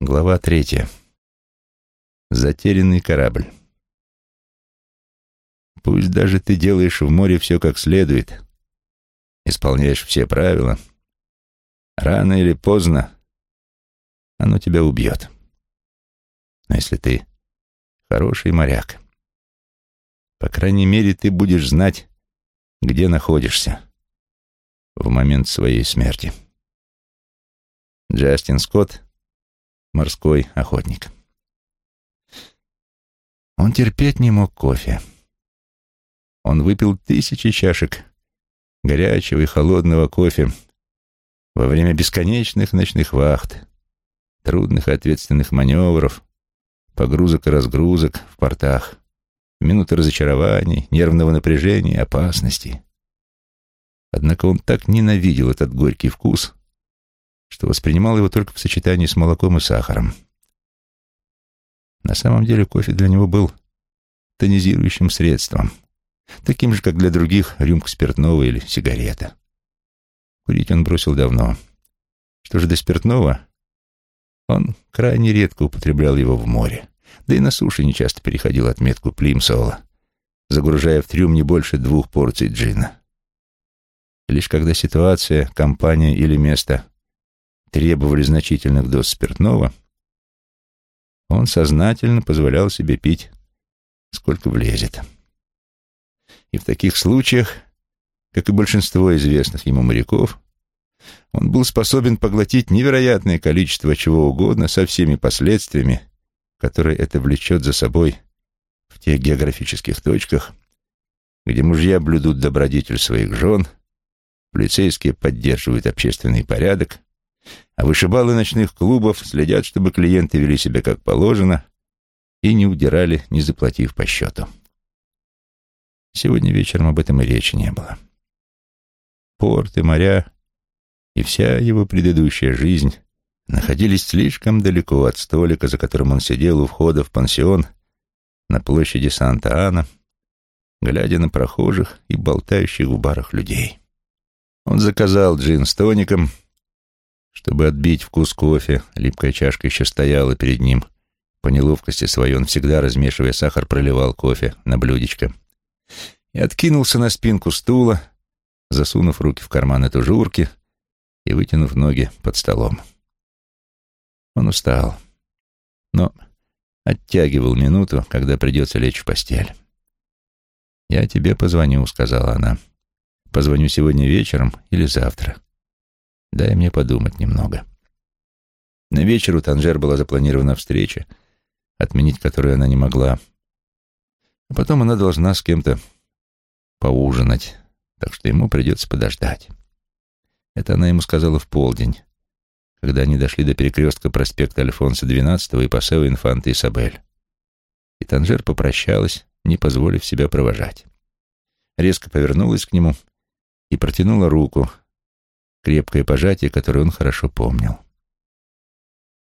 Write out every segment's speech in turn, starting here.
Глава третья. Затерянный корабль. Пусть даже ты делаешь в море все как следует, исполняешь все правила, рано или поздно оно тебя убьет. Но если ты хороший моряк, по крайней мере, ты будешь знать, где находишься в момент своей смерти. Джастин Скотт морской охотник. Он терпеть не мог кофе. Он выпил тысячи чашек горячего и холодного кофе во время бесконечных ночных вахт, трудных и ответственных маневров, погрузок и разгрузок в портах, в минуты разочарований, нервного напряжения, опасности. Однако он так ненавидел этот горький вкус, что воспринимал его только в сочетании с молоком и сахаром. На самом деле кофе для него был тонизирующим средством, таким же, как для других рюмка спиртного или сигарета. Курить он бросил давно. Что же до спиртного, он крайне редко употреблял его в море, да и на суше нечасто переходил отметку плимсола, загружая в трюм не больше двух порций джина. Лишь когда ситуация, компания или место требовали значительных доз спиртного, он сознательно позволял себе пить, сколько влезет. И в таких случаях, как и большинство известных ему моряков, он был способен поглотить невероятное количество чего угодно со всеми последствиями, которые это влечет за собой в тех географических точках, где мужья блюдут добродетель своих жен, полицейские поддерживают общественный порядок, а вышибалы ночных клубов следят, чтобы клиенты вели себя как положено и не удирали, не заплатив по счету. Сегодня вечером об этом и речи не было. Порты, моря и вся его предыдущая жизнь находились слишком далеко от столика, за которым он сидел у входа в пансион на площади Санта-Ана, глядя на прохожих и болтающих в барах людей. Он заказал джин с тоником — чтобы отбить вкус кофе, липкая чашка еще стояла перед ним. По неловкости своей он всегда, размешивая сахар, проливал кофе на блюдечко. И откинулся на спинку стула, засунув руки в карманы тужурки и вытянув ноги под столом. Он устал, но оттягивал минуту, когда придется лечь в постель. «Я тебе позвоню», — сказала она. «Позвоню сегодня вечером или завтра. Дай мне подумать немного. На вечер у Танжер была запланирована встреча, отменить которую она не могла. А потом она должна с кем-то поужинать, так что ему придется подождать. Это она ему сказала в полдень, когда они дошли до перекрестка проспекта Альфонса XII и Пасео Инфанта Исабель. И Танжер попрощалась, не позволив себя провожать. Резко повернулась к нему и протянула руку, крепкое пожатие, которое он хорошо помнил.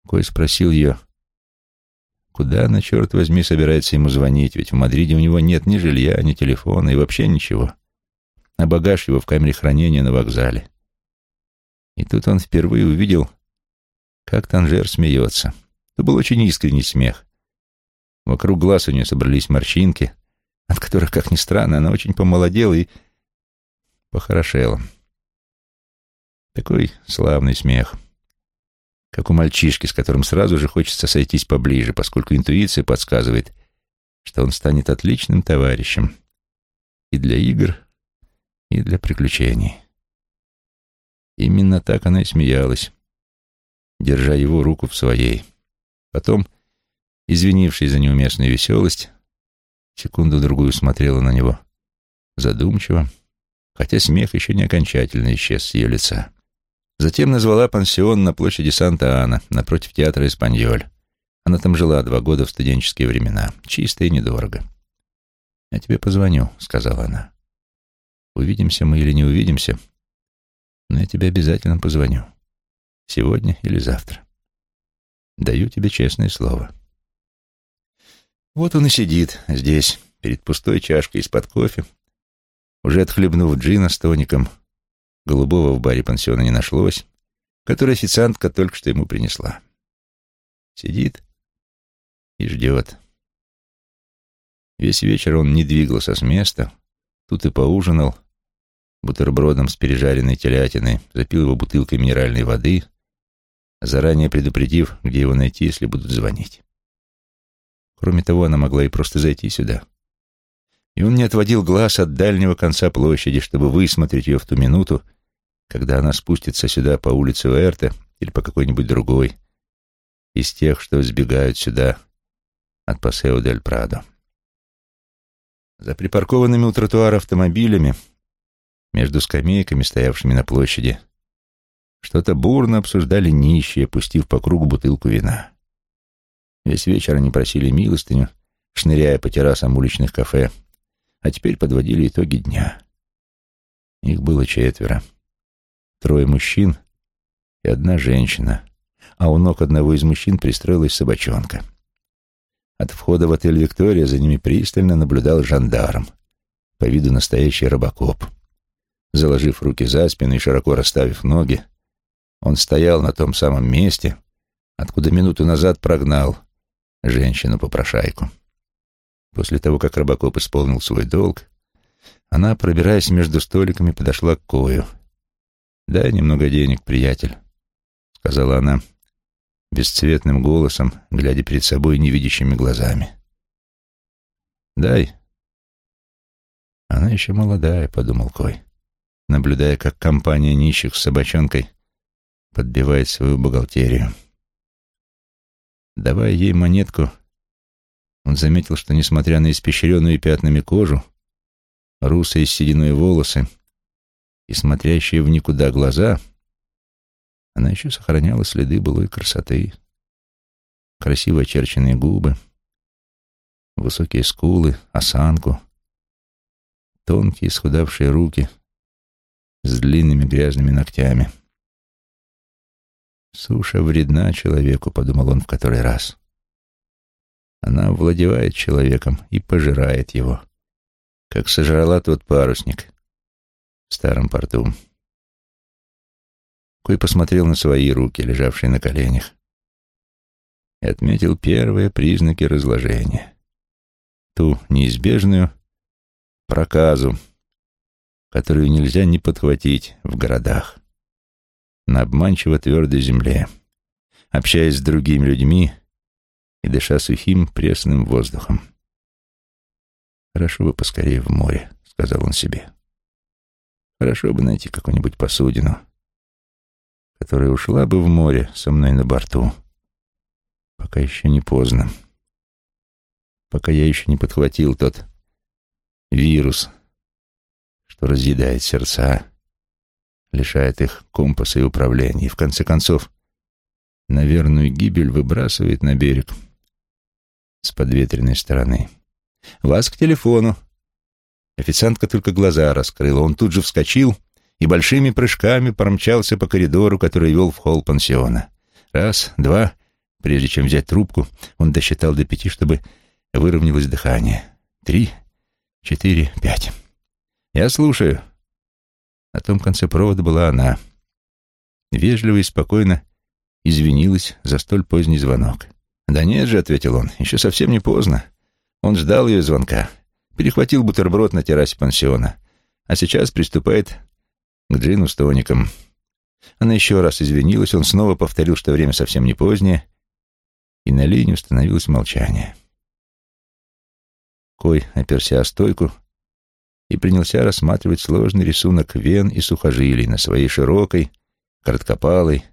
Кой спросил ее, куда она, черт возьми, собирается ему звонить, ведь в Мадриде у него нет ни жилья, ни телефона и вообще ничего, а багаж его в камере хранения на вокзале. И тут он впервые увидел, как Танжер смеется. Это был очень искренний смех. Вокруг глаз у нее собрались морщинки, от которых, как ни странно, она очень помолодела и похорошела. Такой славный смех. Как у мальчишки, с которым сразу же хочется сойтись поближе, поскольку интуиция подсказывает, что он станет отличным товарищем и для игр, и для приключений. Именно так она и смеялась, держа его руку в своей. Потом, извинившись за неуместную веселость, секунду-другую смотрела на него задумчиво, хотя смех еще не окончательно исчез с ее лица. Затем назвала пансион на площади Санта-Ана, напротив театра «Испаньоль». Она там жила два года в студенческие времена. Чисто и недорого. «Я тебе позвоню», — сказала она. «Увидимся мы или не увидимся, но я тебе обязательно позвоню. Сегодня или завтра. Даю тебе честное слово». Вот он и сидит здесь, перед пустой чашкой из-под кофе, уже отхлебнув джина с тоником, Голубого в баре пансиона не нашлось, который официантка только что ему принесла. Сидит и ждет. Весь вечер он не двигался с места, тут и поужинал бутербродом с пережаренной телятиной, запил его бутылкой минеральной воды, заранее предупредив, где его найти, если будут звонить. Кроме того, она могла и просто зайти сюда. И он не отводил глаз от дальнего конца площади, чтобы высмотреть ее в ту минуту, когда она спустится сюда по улице Уэрта или по какой-нибудь другой, из тех, что сбегают сюда от Пасео дель Прадо. За припаркованными у тротуара автомобилями, между скамейками, стоявшими на площади, что-то бурно обсуждали нищие, пустив по кругу бутылку вина. Весь вечер они просили милостыню, шныряя по террасам уличных кафе, а теперь подводили итоги дня. Их было четверо. Трое мужчин и одна женщина, а у ног одного из мужчин пристроилась собачонка. От входа в отель «Виктория» за ними пристально наблюдал жандарм, по виду настоящий робокоп. Заложив руки за спину и широко расставив ноги, он стоял на том самом месте, откуда минуту назад прогнал женщину-попрошайку. После того, как Робокоп исполнил свой долг, она, пробираясь между столиками, подошла к Кою. «Дай немного денег, приятель», — сказала она бесцветным голосом, глядя перед собой невидящими глазами. «Дай». «Она еще молодая», — подумал Кой, наблюдая, как компания нищих с собачонкой подбивает свою бухгалтерию. Давая ей монетку, он заметил, что, несмотря на испещренную пятнами кожу, русые с сединой волосы и смотрящие в никуда глаза, она еще сохраняла следы былой красоты. Красиво очерченные губы, высокие скулы, осанку, тонкие исхудавшие руки с длинными грязными ногтями. «Суша вредна человеку», — подумал он в который раз. Она овладевает человеком и пожирает его, как сожрала тот парусник в старом порту. Кой посмотрел на свои руки, лежавшие на коленях, и отметил первые признаки разложения. Ту неизбежную проказу, которую нельзя не подхватить в городах, на обманчиво твердой земле, общаясь с другими людьми, и дыша сухим пресным воздухом. «Хорошо бы поскорее в море», — сказал он себе. «Хорошо бы найти какую-нибудь посудину, которая ушла бы в море со мной на борту, пока еще не поздно, пока я еще не подхватил тот вирус, что разъедает сердца, лишает их компаса и управления, и в конце концов на верную гибель выбрасывает на берег» с подветренной стороны. «Вас к телефону». Официантка только глаза раскрыла. Он тут же вскочил и большими прыжками промчался по коридору, который вел в холл пансиона. Раз, два. Прежде чем взять трубку, он досчитал до пяти, чтобы выровнялось дыхание. Три, четыре, пять. «Я слушаю». На том конце провода была она. Вежливо и спокойно извинилась за столь поздний звонок. «Да нет же», — ответил он, — «еще совсем не поздно». Он ждал ее звонка, перехватил бутерброд на террасе пансиона, а сейчас приступает к джину с тоником. Она еще раз извинилась, он снова повторил, что время совсем не позднее, и на линии установилось молчание. Кой оперся о стойку и принялся рассматривать сложный рисунок вен и сухожилий на своей широкой, короткопалой,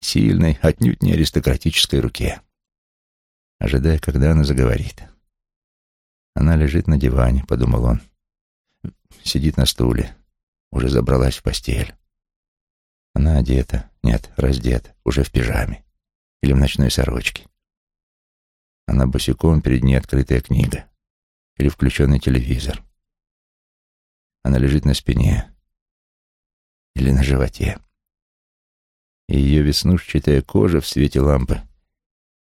сильной, отнюдь не аристократической руке ожидая, когда она заговорит. Она лежит на диване, подумал он. Сидит на стуле, уже забралась в постель. Она одета, нет, раздета, уже в пижаме или в ночной сорочке. Она босиком, перед ней открытая книга или включенный телевизор. Она лежит на спине или на животе. И ее веснушчатая кожа в свете лампы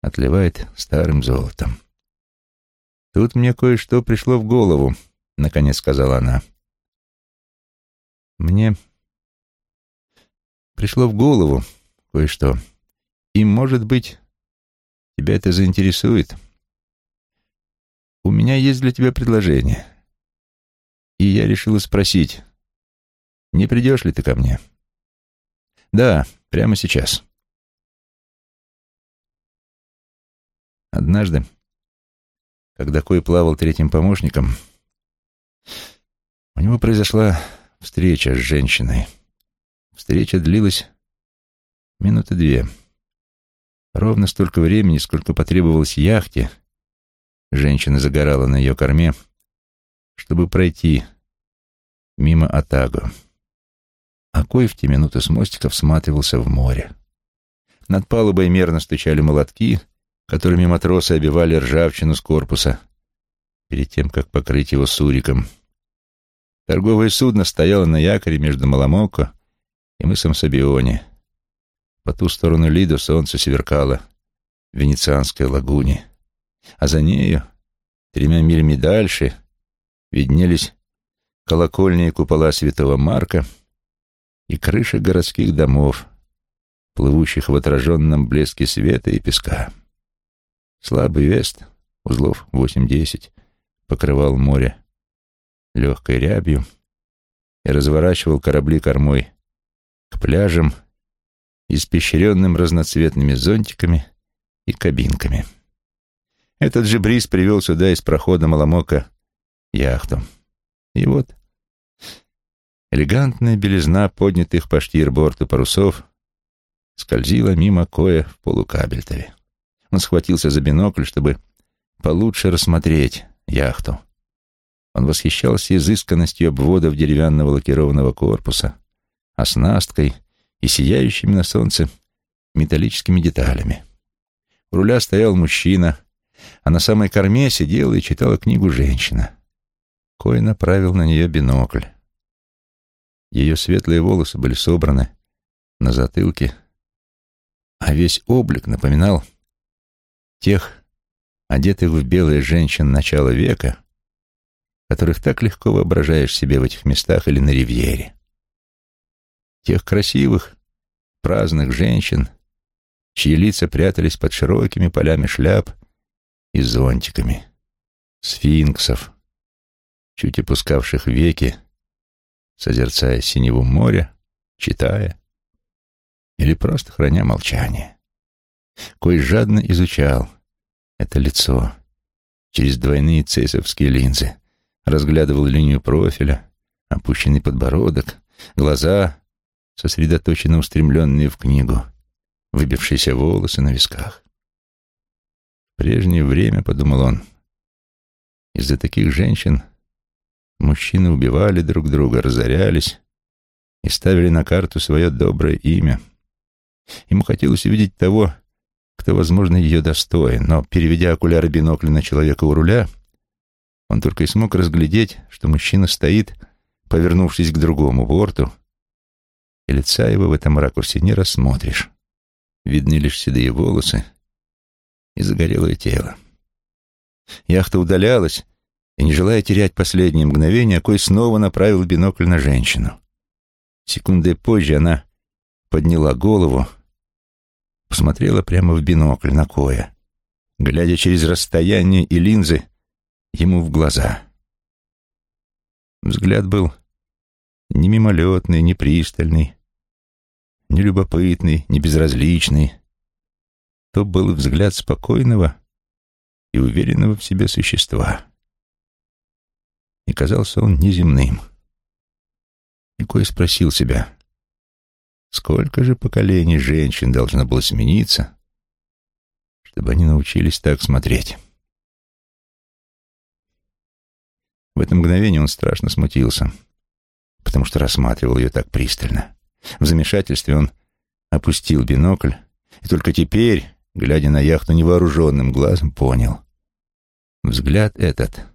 отливает старым золотом. «Тут мне кое-что пришло в голову», — наконец сказала она. «Мне пришло в голову кое-что. И, может быть, тебя это заинтересует, у меня есть для тебя предложение. И я решила спросить, не придешь ли ты ко мне? Да, прямо сейчас. Однажды, когда Кой плавал третьим помощником, у него произошла встреча с женщиной. Встреча длилась минуты две. Ровно столько времени, сколько потребовалось яхте, женщина загорала на ее корме, чтобы пройти мимо Атаго. А Кой в те минуты с мостика всматривался в море. Над палубой мерно стучали молотки, которыми матросы обивали ржавчину с корпуса, перед тем, как покрыть его суриком. Торговое судно стояло на якоре между Маламоко и мысом Сабиони. По ту сторону Лидо солнце сверкало в Венецианской лагуне, а за нею, тремя милями дальше, виднелись колокольни и купола святого Марка и крыши городских домов, плывущих в отраженном блеске света и песка. Слабый вест, узлов 8-10, покрывал море легкой рябью и разворачивал корабли кормой к пляжам, испещренным разноцветными зонтиками и кабинками. Этот же бриз привел сюда из прохода Маламока яхту. И вот элегантная белизна поднятых по штирборту парусов скользила мимо Коя в полукабельтове. Он схватился за бинокль, чтобы получше рассмотреть яхту. Он восхищался изысканностью обводов деревянного лакированного корпуса, оснасткой и сияющими на солнце металлическими деталями. У руля стоял мужчина, а на самой корме сидела и читала книгу женщина. Кой направил на нее бинокль. Ее светлые волосы были собраны на затылке, а весь облик напоминал тех, одетых в белые женщин начала века, которых так легко воображаешь себе в этих местах или на ривьере. Тех красивых, праздных женщин, чьи лица прятались под широкими полями шляп и зонтиками, сфинксов, чуть опускавших веки, созерцая синеву моря, читая или просто храня молчание. Кой жадно изучал это лицо через двойные цейсовские линзы, разглядывал линию профиля, опущенный подбородок, глаза, сосредоточенно устремленные в книгу, выбившиеся волосы на висках. В прежнее время, подумал он, из-за таких женщин мужчины убивали друг друга, разорялись и ставили на карту свое доброе имя. Ему хотелось увидеть того, кто, возможно, ее достоин, но, переведя окуляры бинокля на человека у руля, он только и смог разглядеть, что мужчина стоит, повернувшись к другому борту, и лица его в этом ракурсе не рассмотришь. Видны лишь седые волосы и загорелое тело. Яхта удалялась, и, не желая терять последние мгновения, Кой снова направил бинокль на женщину. Секундой позже она подняла голову, посмотрела прямо в бинокль на Коя, глядя через расстояние и линзы, ему в глаза. Взгляд был не мимолетный, не пристальный, не любопытный, не безразличный. То был взгляд спокойного и уверенного в себе существа. И казался он неземным. И кое спросил себя, сколько же поколений женщин должно было смениться, чтобы они научились так смотреть. В это мгновение он страшно смутился, потому что рассматривал ее так пристально. В замешательстве он опустил бинокль и только теперь, глядя на яхту невооруженным глазом, понял. Взгляд этот,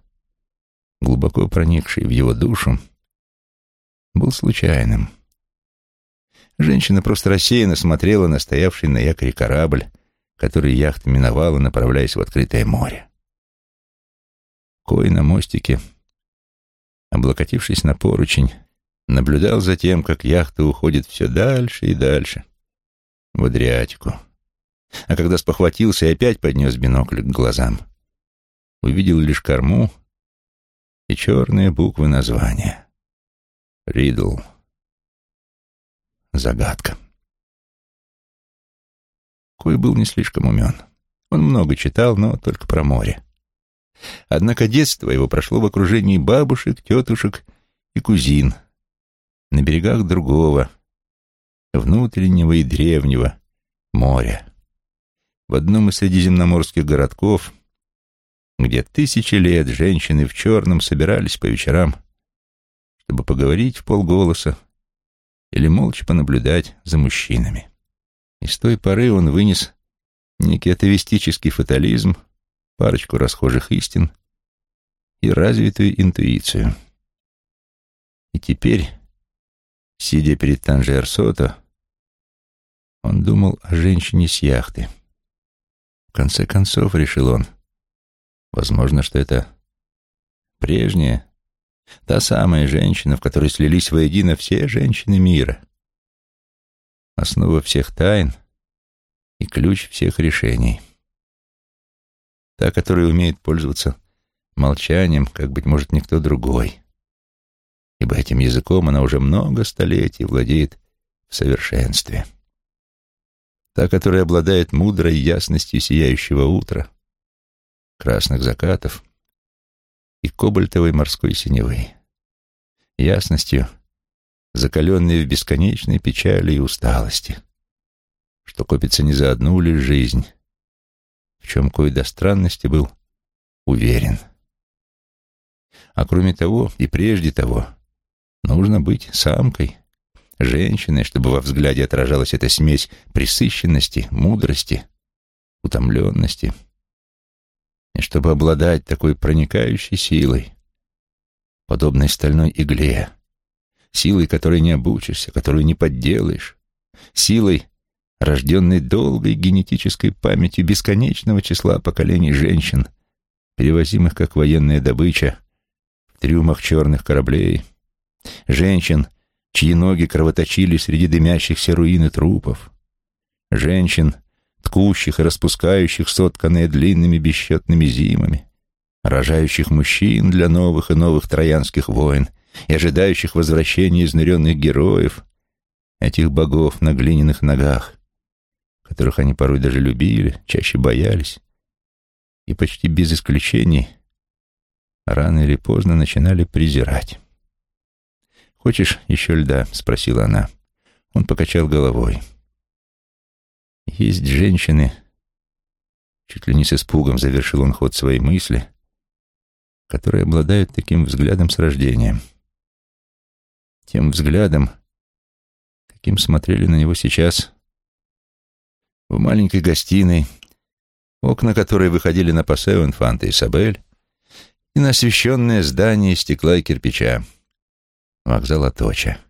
глубоко проникший в его душу, был случайным. Женщина просто рассеянно смотрела на стоявший на якоре корабль, который яхта миновала, направляясь в открытое море. Кой на мостике облокотившись на поручень, наблюдал за тем, как яхта уходит все дальше и дальше в Адриатику. а когда спохватился и опять поднес бинокль к глазам, увидел лишь корму и черные буквы названия. Ридл. Загадка. Кой был не слишком умен. Он много читал, но только про море. Однако детство его прошло в окружении бабушек, тетушек и кузин, на берегах другого, внутреннего и древнего моря. В одном из средиземноморских городков, где тысячи лет женщины в черном собирались по вечерам, чтобы поговорить в полголоса или молча понаблюдать за мужчинами. И с той поры он вынес некий атовистический фатализм, парочку расхожих истин и развитую интуицию. И теперь, сидя перед Танжер Сото, он думал о женщине с яхты. В конце концов, решил он, возможно, что это прежняя, та самая женщина, в которой слились воедино все женщины мира. Основа всех тайн и ключ всех решений. Та, которая умеет пользоваться молчанием, как, быть может, никто другой. Ибо этим языком она уже много столетий владеет в совершенстве. Та, которая обладает мудрой ясностью сияющего утра, красных закатов и кобальтовой морской синевы. Ясностью, закаленной в бесконечной печали и усталости, что копится не за одну лишь жизнь, в чем кое до странности был уверен. А кроме того, и прежде того, нужно быть самкой, женщиной, чтобы во взгляде отражалась эта смесь присыщенности, мудрости, утомленности. И чтобы обладать такой проникающей силой, подобной стальной игле, силой, которой не обучишься, которую не подделаешь, силой, рожденный долгой генетической памятью бесконечного числа поколений женщин, перевозимых как военная добыча в трюмах черных кораблей, женщин, чьи ноги кровоточили среди дымящихся руин и трупов, женщин, ткущих и распускающих сотканные длинными бесчетными зимами, рожающих мужчин для новых и новых троянских войн и ожидающих возвращения изнуренных героев, этих богов на глиняных ногах, которых они порой даже любили, чаще боялись, и почти без исключений рано или поздно начинали презирать. «Хочешь еще льда?» — спросила она. Он покачал головой. «Есть женщины...» Чуть ли не с испугом завершил он ход своей мысли, которые обладают таким взглядом с рождения. Тем взглядом, каким смотрели на него сейчас в маленькой гостиной, окна которой выходили на Пасео Инфанта Исабель и на освещенное здание стекла и кирпича, вокзал Аточа.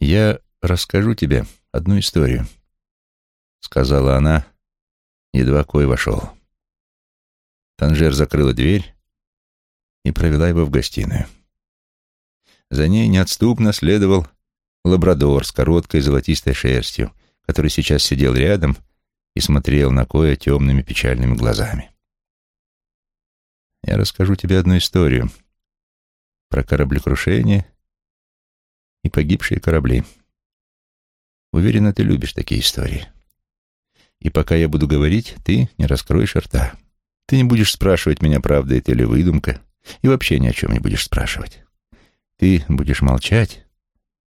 «Я расскажу тебе одну историю», — сказала она, едва Кой вошел. Танжер закрыла дверь и провела его в гостиную. За ней неотступно следовал лабрадор с короткой золотистой шерстью, который сейчас сидел рядом и смотрел на Коя темными печальными глазами. «Я расскажу тебе одну историю про кораблекрушение и погибшие корабли. Уверена, ты любишь такие истории. И пока я буду говорить, ты не раскроешь рта. Ты не будешь спрашивать меня, правда это или выдумка, и вообще ни о чем не будешь спрашивать. Ты будешь молчать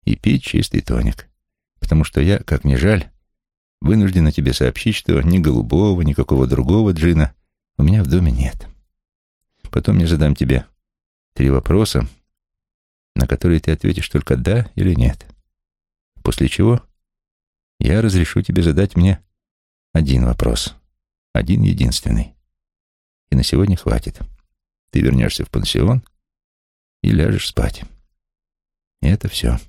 и пить чистый тоник потому что я, как ни жаль, вынуждена тебе сообщить, что ни голубого, ни какого другого джина у меня в доме нет. Потом я задам тебе три вопроса, на которые ты ответишь только «да» или «нет». После чего я разрешу тебе задать мне один вопрос, один единственный. И на сегодня хватит. Ты вернешься в пансион и ляжешь спать. И это все.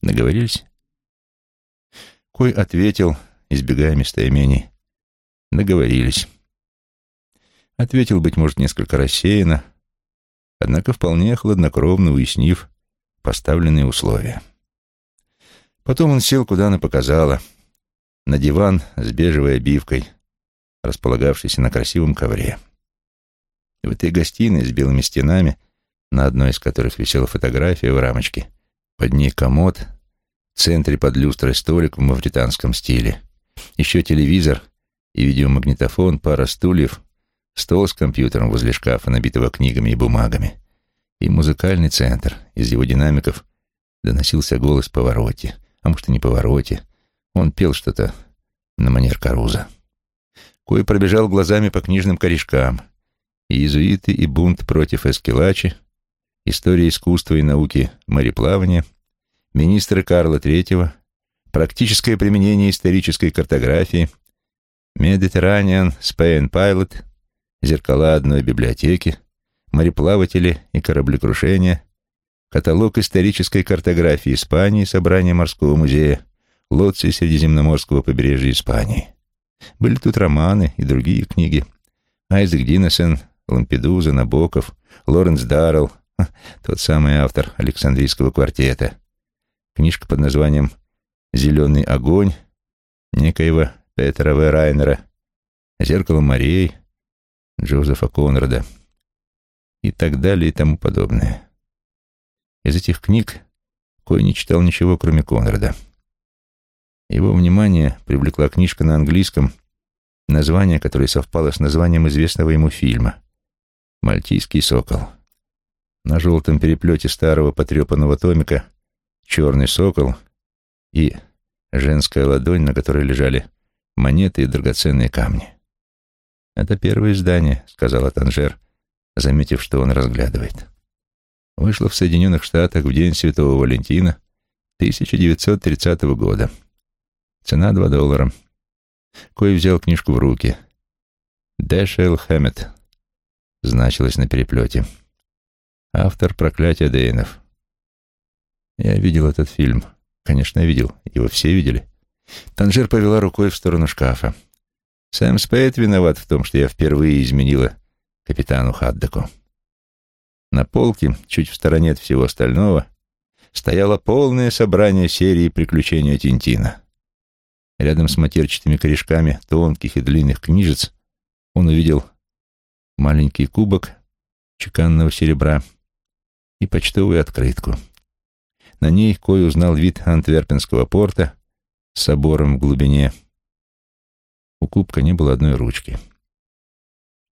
Договорились? Кой ответил, избегая местоимений. Договорились. Ответил, быть может, несколько рассеянно, однако вполне хладнокровно уяснив поставленные условия. Потом он сел, куда она показала, на диван с бежевой обивкой, располагавшийся на красивом ковре. В этой гостиной с белыми стенами, на одной из которых висела фотография в рамочке, под ней комод, в центре под люстрой столик в мавританском стиле, еще телевизор и видеомагнитофон, пара стульев, стол с компьютером возле шкафа, набитого книгами и бумагами, и музыкальный центр. Из его динамиков доносился голос повороте, а может и не повороте. Он пел что-то на манер Каруза. Кой пробежал глазами по книжным корешкам — иезуиты и бунт против Эскелачи, история искусства и науки мореплавания, министры Карла III, практическое применение исторической картографии, Mediterranean Spain Pilot, зеркала одной библиотеки, мореплаватели и кораблекрушения, каталог исторической картографии Испании, собрание морского музея, лодцы Средиземноморского побережья Испании. Были тут романы и другие книги. Айзек Диннесен, Лампедуза, Набоков, Лоренс Даррелл, тот самый автор Александрийского квартета. Книжка под названием «Зеленый огонь» некоего Петера В. Райнера, «Зеркало морей» Джозефа Конрада и так далее и тому подобное. Из этих книг Кой не читал ничего, кроме Конрада. Его внимание привлекла книжка на английском, название которой совпало с названием известного ему фильма Мальтийский сокол. На желтом переплете старого потрепанного томика черный сокол и женская ладонь, на которой лежали монеты и драгоценные камни. «Это первое издание», — сказала Танжер, заметив, что он разглядывает. Вышло в Соединенных Штатах в день Святого Валентина 1930 года. Цена 2 доллара. Кой взял книжку в руки. Дэшел Хэммет значилось на переплете. Автор «Проклятия Дейнов». Я видел этот фильм. Конечно, видел. Его все видели. Танжер повела рукой в сторону шкафа. Сэм Спейд виноват в том, что я впервые изменила капитану Хаддаку. На полке, чуть в стороне от всего остального, стояло полное собрание серии «Приключения Тинтина». Рядом с матерчатыми корешками тонких и длинных книжец он увидел маленький кубок чеканного серебра и почтовую открытку. На ней Кой узнал вид антверпенского порта с собором в глубине. У кубка не было одной ручки.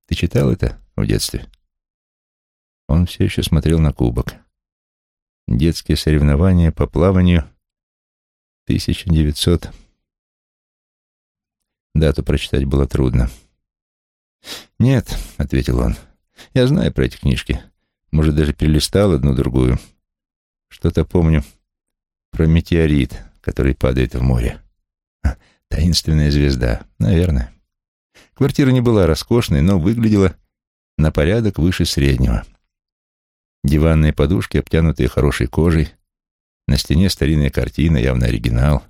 Ты читал это в детстве? Он все еще смотрел на кубок. Детские соревнования по плаванию 1900. Дату прочитать было трудно. «Нет», — ответил он, — «я знаю про эти книжки. Может, даже перелистал одну-другую. Что-то помню про метеорит, который падает в море. Таинственная звезда, наверное. Квартира не была роскошной, но выглядела на порядок выше среднего. Диванные подушки, обтянутые хорошей кожей, на стене старинная картина, явно оригинал,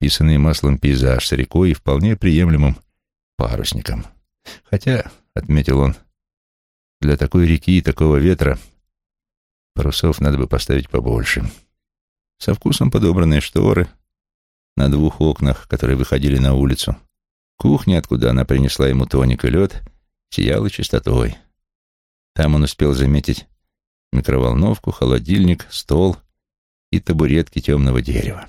писанный маслом пейзаж с рекой и вполне приемлемым парусником. Хотя, — отметил он, — для такой реки и такого ветра парусов надо бы поставить побольше. Со вкусом подобранные шторы на двух окнах, которые выходили на улицу. Кухня, откуда она принесла ему тоник и лед, сияла чистотой. Там он успел заметить микроволновку, холодильник, стол и табуретки темного дерева.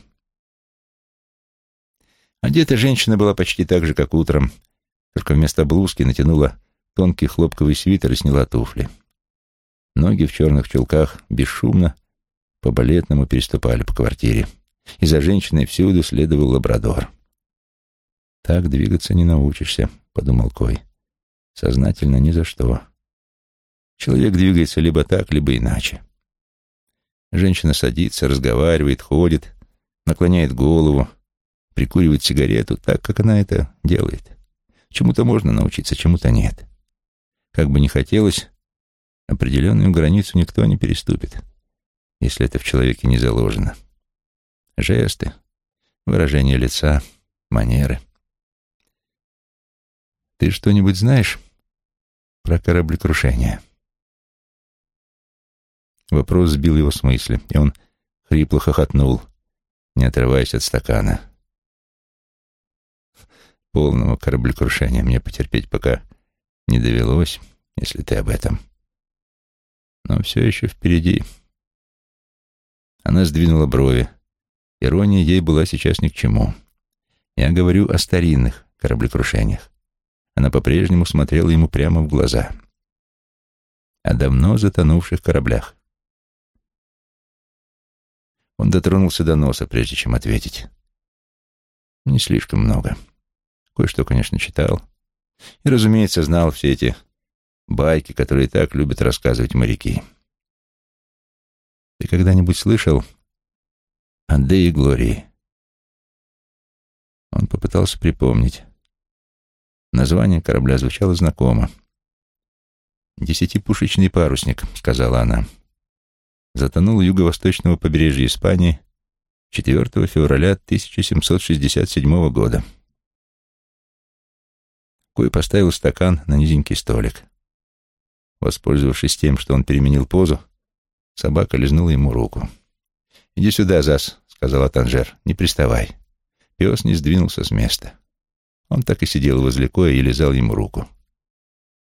Одета женщина была почти так же, как утром, только вместо блузки натянула тонкий хлопковый свитер и сняла туфли. Ноги в черных чулках бесшумно по-балетному переступали по квартире, и за женщиной всюду следовал лабрадор. «Так двигаться не научишься», — подумал Кой. «Сознательно ни за что. Человек двигается либо так, либо иначе. Женщина садится, разговаривает, ходит, наклоняет голову, прикуривает сигарету так, как она это делает. Чему-то можно научиться, чему-то нет. Как бы ни хотелось, определенную границу никто не переступит, если это в человеке не заложено. Жесты, выражение лица, манеры. Ты что-нибудь знаешь про кораблекрушение? Вопрос сбил его с мысли, и он хрипло хохотнул, не отрываясь от стакана. Полного кораблекрушения мне потерпеть пока не довелось, если ты об этом. Но все еще впереди. Она сдвинула брови. Ирония ей была сейчас ни к чему. Я говорю о старинных кораблекрушениях. Она по-прежнему смотрела ему прямо в глаза. О давно затонувших кораблях. Он дотронулся до носа, прежде чем ответить. Не слишком много. Кое-что, конечно, читал. И, разумеется, знал все эти байки, которые так любят рассказывать моряки. Ты когда-нибудь слышал о Дее Глории? Он попытался припомнить. Название корабля звучало знакомо. «Десятипушечный парусник», — сказала она. Затонул юго-восточного побережья Испании 4 февраля 1767 года. Кой поставил стакан на низенький столик. Воспользовавшись тем, что он переменил позу, собака лизнула ему руку. «Иди сюда, Зас», — сказала Танжер, — «не приставай». Пес не сдвинулся с места. Он так и сидел возле Коя и лизал ему руку.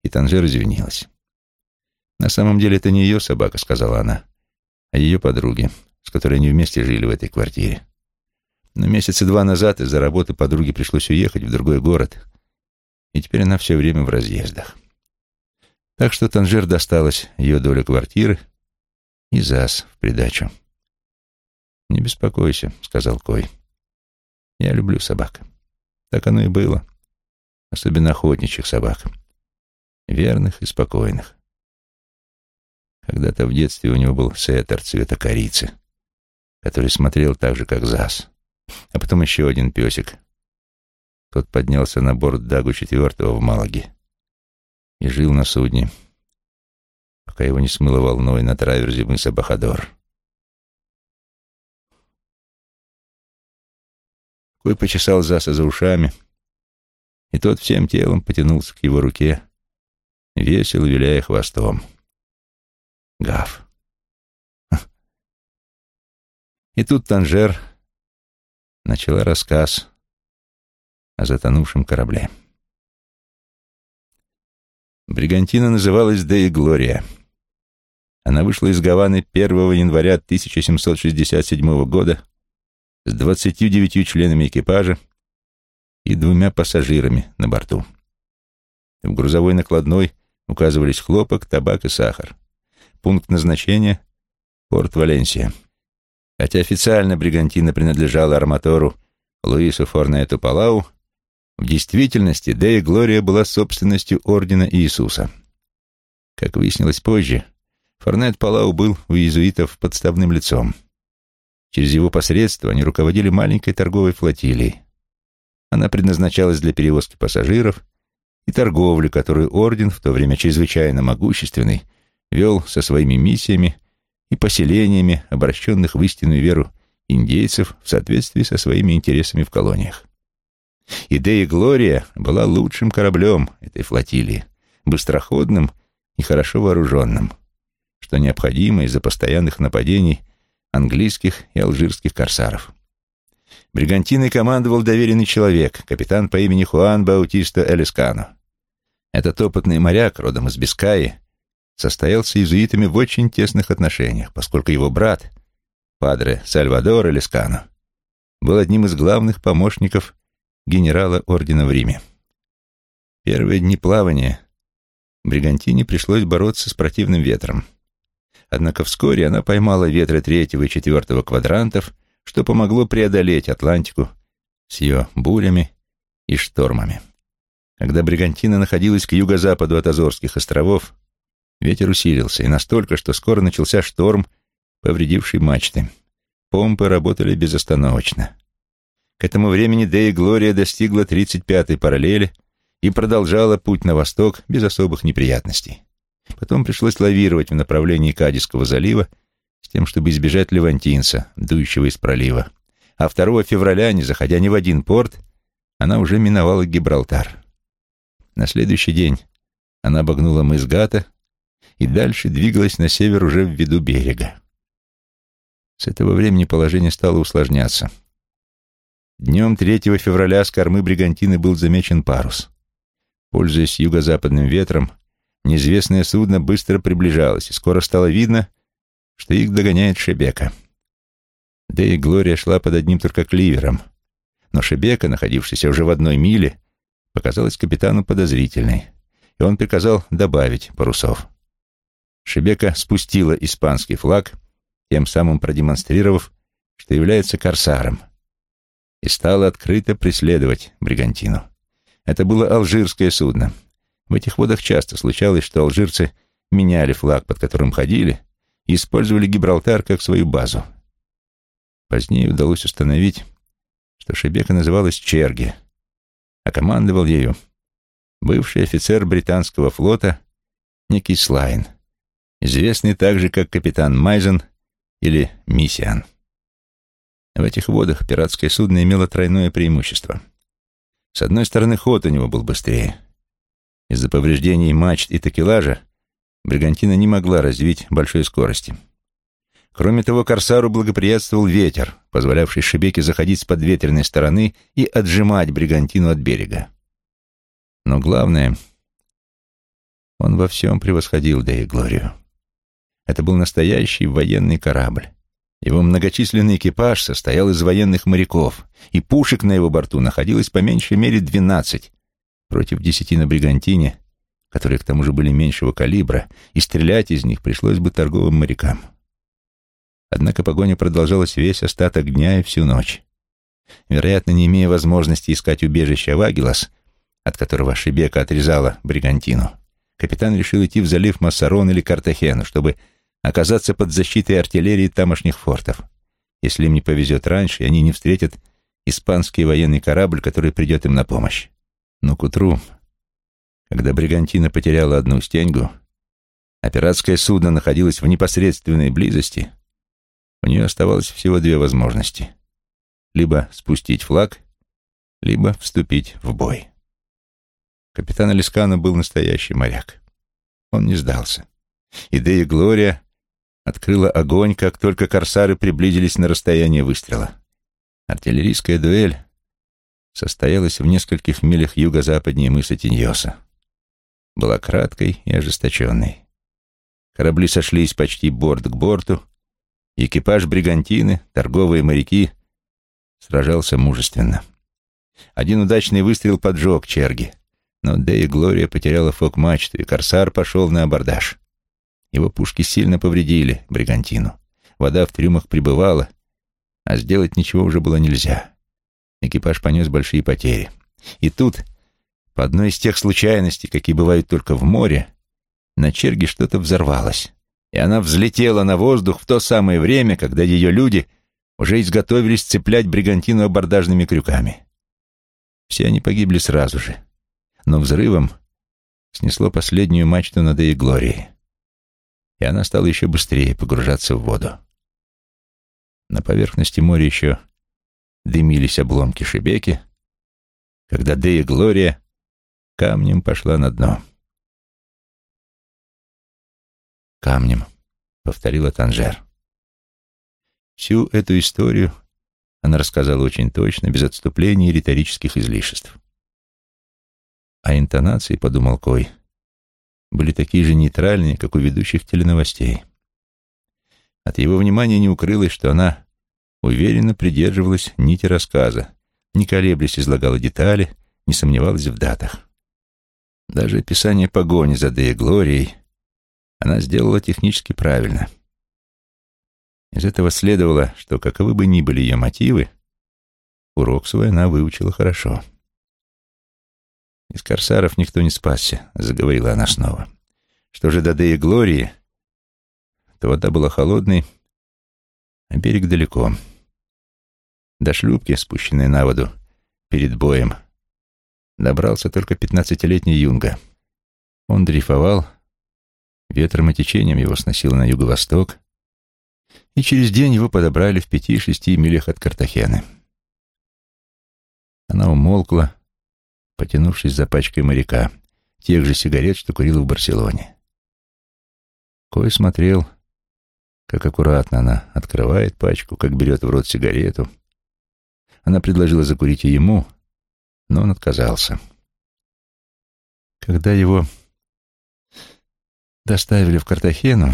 И Танжер извинилась. «На самом деле это не ее собака», — сказала она, — «а ее подруги, с которой они вместе жили в этой квартире. Но месяца два назад из-за работы подруге пришлось уехать в другой город, и теперь она все время в разъездах. Так что Танжер досталась ее доля квартиры и ЗАС в придачу. «Не беспокойся», — сказал Кой. «Я люблю собак». Так оно и было. Особенно охотничьих собак. Верных и спокойных. Когда-то в детстве у него был сеттер цвета корицы, который смотрел так же, как Зас. А потом еще один песик. Тот поднялся на борт Дагу четвертого в Малаге и жил на судне, пока его не смыло волной на траверзе мыса Бахадор. Кой почесал Заса за ушами, и тот всем телом потянулся к его руке, весело виляя хвостом. Гав. И тут Танжер начала рассказ о затонувшем корабле. Бригантина называлась Деи Глория. Она вышла из Гаваны 1 января 1767 года с 29 членами экипажа и двумя пассажирами на борту. В грузовой накладной указывались хлопок, табак и сахар. Пункт назначения — порт Валенсия. Хотя официально бригантина принадлежала арматору Луису Форнету Палау, в действительности Дея Глория была собственностью Ордена Иисуса. Как выяснилось позже, Форнет Палау был у иезуитов подставным лицом — Через его посредство они руководили маленькой торговой флотилией. Она предназначалась для перевозки пассажиров и торговли, которую орден, в то время чрезвычайно могущественный, вел со своими миссиями и поселениями, обращенных в истинную веру индейцев в соответствии со своими интересами в колониях. Идея Глория была лучшим кораблем этой флотилии, быстроходным и хорошо вооруженным, что необходимо из-за постоянных нападений английских и алжирских корсаров. Бригантиной командовал доверенный человек, капитан по имени Хуан Баутисто Элискано. Этот опытный моряк, родом из Бискаи, состоял с иезуитами в очень тесных отношениях, поскольку его брат, падре Сальвадор Элискано, был одним из главных помощников генерала ордена в Риме. Первые дни плавания Бригантине пришлось бороться с противным ветром. Однако вскоре она поймала ветры третьего и четвертого квадрантов, что помогло преодолеть Атлантику с ее бурями и штормами. Когда Бригантина находилась к юго-западу от Азорских островов, ветер усилился, и настолько, что скоро начался шторм, повредивший мачты. Помпы работали безостановочно. К этому времени Дея Глория достигла 35-й параллели и продолжала путь на восток без особых неприятностей. Потом пришлось лавировать в направлении Кадисского залива с тем, чтобы избежать Левантинца, дующего из пролива. А 2 февраля, не заходя ни в один порт, она уже миновала Гибралтар. На следующий день она обогнула мыс Гата и дальше двигалась на север уже в виду берега. С этого времени положение стало усложняться. Днем 3 февраля с кормы бригантины был замечен парус. Пользуясь юго-западным ветром, неизвестное судно быстро приближалось, и скоро стало видно, что их догоняет Шебека. Да и Глория шла под одним только кливером, но Шебека, находившийся уже в одной миле, показалась капитану подозрительной, и он приказал добавить парусов. Шебека спустила испанский флаг, тем самым продемонстрировав, что является корсаром, и стала открыто преследовать бригантину. Это было алжирское судно. В этих водах часто случалось, что алжирцы меняли флаг, под которым ходили, и использовали Гибралтар как свою базу. Позднее удалось установить, что Шебека называлась Черги, а командовал ею бывший офицер британского флота некий Слайн, известный также как капитан Майзен или Миссиан. В этих водах пиратское судно имело тройное преимущество. С одной стороны, ход у него был быстрее. Из-за повреждений мачт и такелажа бригантина не могла развить большой скорости. Кроме того, корсару благоприятствовал ветер, позволявший Шебеке заходить с подветренной стороны и отжимать бригантину от берега. Но главное, он во всем превосходил Деи Глорию. Это был настоящий военный корабль. Его многочисленный экипаж состоял из военных моряков, и пушек на его борту находилось по меньшей мере двенадцать против десяти на бригантине, которые к тому же были меньшего калибра, и стрелять из них пришлось бы торговым морякам. Однако погоня продолжалась весь остаток дня и всю ночь. Вероятно, не имея возможности искать убежище Агилас, от которого Шебека отрезала бригантину, капитан решил идти в залив Массарон или Картахену, чтобы оказаться под защитой артиллерии тамошних фортов. Если им не повезет раньше, они не встретят испанский военный корабль, который придет им на помощь. Но к утру, когда бригантина потеряла одну стеньгу, а пиратское судно находилось в непосредственной близости, у нее оставалось всего две возможности. Либо спустить флаг, либо вступить в бой. Капитан Алискана был настоящий моряк. Он не сдался. И Дея Глория открыла огонь, как только корсары приблизились на расстояние выстрела. Артиллерийская дуэль состоялась в нескольких милях юго-западнее мыса Тиньоса. Была краткой и ожесточенной. Корабли сошлись почти борт к борту, экипаж бригантины, торговые моряки сражался мужественно. Один удачный выстрел поджег черги, но Дэй Глория потеряла фок-мачту, и корсар пошел на абордаж. Его пушки сильно повредили бригантину. Вода в трюмах прибывала, а сделать ничего уже было нельзя. Экипаж понес большие потери. И тут, по одной из тех случайностей, какие бывают только в море, на черге что-то взорвалось и она взлетела на воздух в то самое время, когда ее люди уже изготовились цеплять бригантину абордажными крюками. Все они погибли сразу же, но взрывом снесло последнюю мачту над ее Глорией, и она стала еще быстрее погружаться в воду. На поверхности моря еще дымились обломки шебеки, когда Дея Глория камнем пошла на дно камнем», — повторила Танжер. Всю эту историю она рассказала очень точно, без отступлений и риторических излишеств. А интонации, подумал Кой, были такие же нейтральные, как у ведущих теленовостей. От его внимания не укрылось, что она уверенно придерживалась нити рассказа, не колеблясь излагала детали, не сомневалась в датах. Даже описание погони за Дея Глорией она сделала технически правильно. Из этого следовало, что каковы бы ни были ее мотивы, урок свой она выучила хорошо. «Из корсаров никто не спасся», — заговорила она снова. «Что же до Деи Глории, то вода была холодной, а берег далеко. До шлюпки, спущенной на воду перед боем, добрался только пятнадцатилетний юнга. Он дрейфовал, Ветром и течением его сносило на юго-восток, и через день его подобрали в пяти-шести милях от Картахены. Она умолкла, потянувшись за пачкой моряка, тех же сигарет, что курила в Барселоне. Кой смотрел, как аккуратно она открывает пачку, как берет в рот сигарету, Она предложила закурить ему, но он отказался. Когда его доставили в Картахену,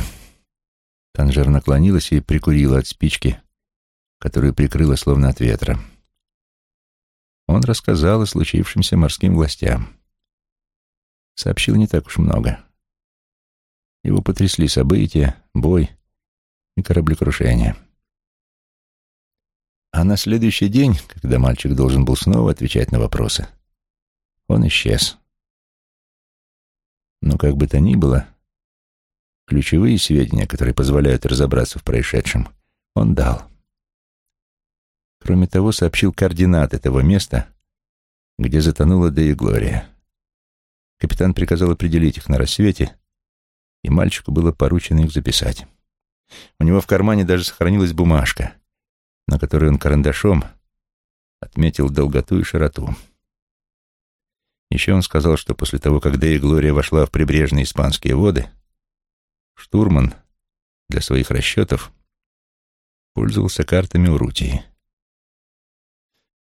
Танжер наклонилась и прикурила от спички, которую прикрыла словно от ветра. Он рассказал о случившемся морским властям. Сообщил не так уж много. Его потрясли события, бой и кораблекрушение. А на следующий день, когда мальчик должен был снова отвечать на вопросы, он исчез. Но как бы то ни было, ключевые сведения, которые позволяют разобраться в происшедшем, он дал. Кроме того, сообщил координаты этого места, где затонула Дея Глория. Капитан приказал определить их на рассвете, и мальчику было поручено их записать. У него в кармане даже сохранилась бумажка, на которой он карандашом отметил долготу и широту. Еще он сказал, что после того, как Дея Глория вошла в прибрежные испанские воды, штурман для своих расчетов пользовался картами Урутии.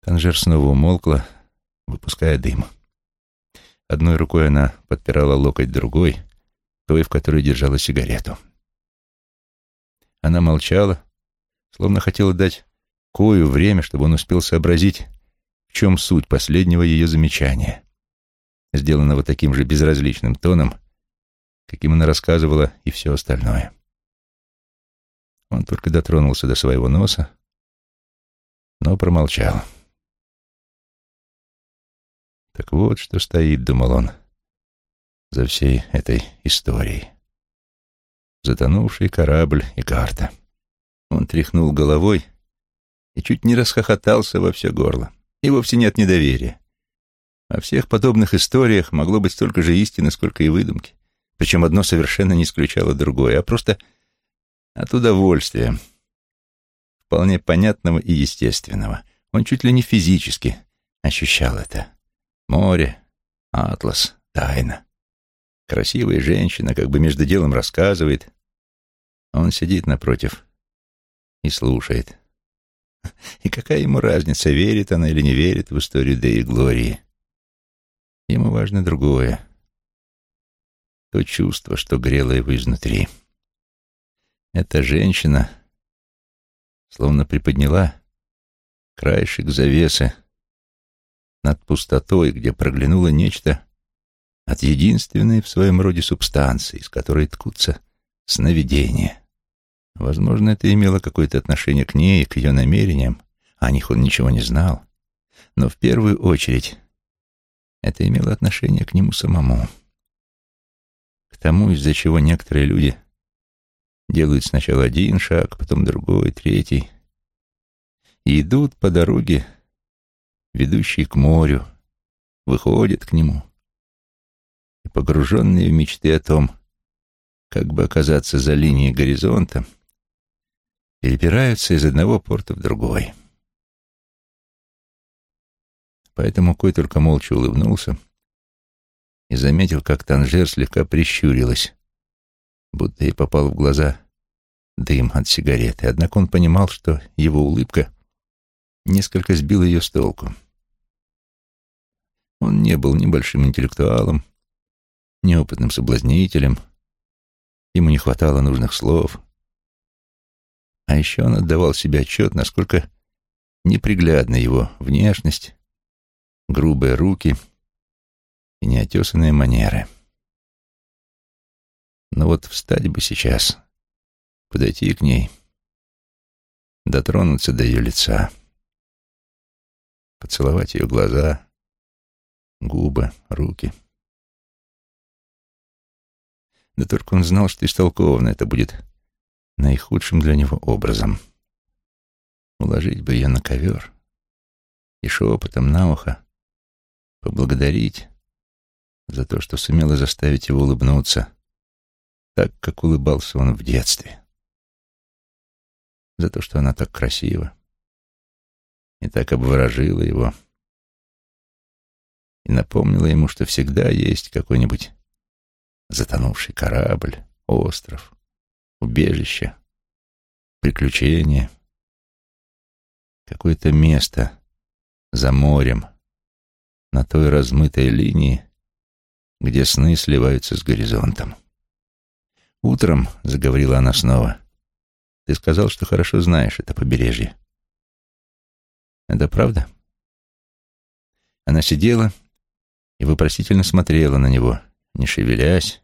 Танжер снова умолкла, выпуская дым. Одной рукой она подпирала локоть другой, той, в которой держала сигарету. Она молчала, словно хотела дать Кою время, чтобы он успел сообразить, в чем суть последнего ее замечания, сделанного таким же безразличным тоном, каким она рассказывала и все остальное. Он только дотронулся до своего носа, но промолчал. Так вот, что стоит, думал он, за всей этой историей. Затонувший корабль и карта. Он тряхнул головой и чуть не расхохотался во все горло. И вовсе нет недоверия. Во всех подобных историях могло быть столько же истины, сколько и выдумки. Причем одно совершенно не исключало другое, а просто от удовольствия, вполне понятного и естественного. Он чуть ли не физически ощущал это. Море, атлас, тайна. Красивая женщина как бы между делом рассказывает. Он сидит напротив и слушает. И какая ему разница, верит она или не верит в историю Деи Глории. Ему важно другое. То чувство, что грело его изнутри. Эта женщина словно приподняла краешек завесы над пустотой, где проглянуло нечто от единственной в своем роде субстанции, из которой ткутся сновидения. Возможно, это имело какое-то отношение к ней и к ее намерениям, о них он ничего не знал. Но в первую очередь это имело отношение к нему самому. К тому, из-за чего некоторые люди делают сначала один шаг, потом другой, третий, и идут по дороге, ведущей к морю, выходят к нему, и погруженные в мечты о том, как бы оказаться за линией горизонта, перебираются из одного порта в другой. Поэтому Кой только молча улыбнулся и заметил, как Танжер слегка прищурилась, будто ей попал в глаза дым от сигареты. Однако он понимал, что его улыбка несколько сбила ее с толку. Он не был ни большим интеллектуалом, ни опытным соблазнителем. Ему не хватало нужных слов. А еще он отдавал себе отчет, насколько неприглядна его внешность, грубые руки и неотесанные манеры. Но вот встать бы сейчас, подойти к ней, дотронуться до ее лица, поцеловать ее глаза, губы, руки. Да только он знал, что истолковано это будет наихудшим для него образом. Уложить бы ее на ковер и шепотом на ухо поблагодарить за то, что сумела заставить его улыбнуться, так, как улыбался он в детстве. За то, что она так красива и так обворожила его и напомнила ему, что всегда есть какой-нибудь затонувший корабль, остров, убежище, приключение, какое-то место за морем, на той размытой линии, где сны сливаются с горизонтом. «Утром», — заговорила она снова, — «ты сказал, что хорошо знаешь это побережье». «Это правда?» Она сидела и вопросительно смотрела на него, не шевелясь,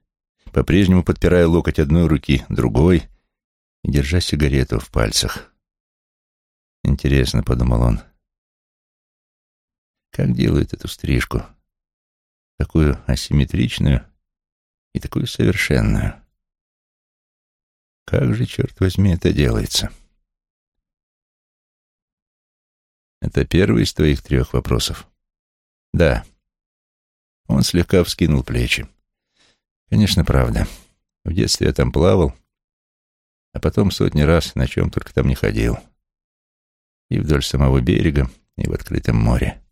по-прежнему подпирая локоть одной руки другой и держа сигарету в пальцах. «Интересно», — подумал он, — «как делают эту стрижку? Такую асимметричную и такую совершенную. Как же, черт возьми, это делается?» «Это первый из твоих трех вопросов?» «Да». Он слегка вскинул плечи. «Конечно, правда. В детстве я там плавал, а потом сотни раз на чем только там не ходил. И вдоль самого берега, и в открытом море.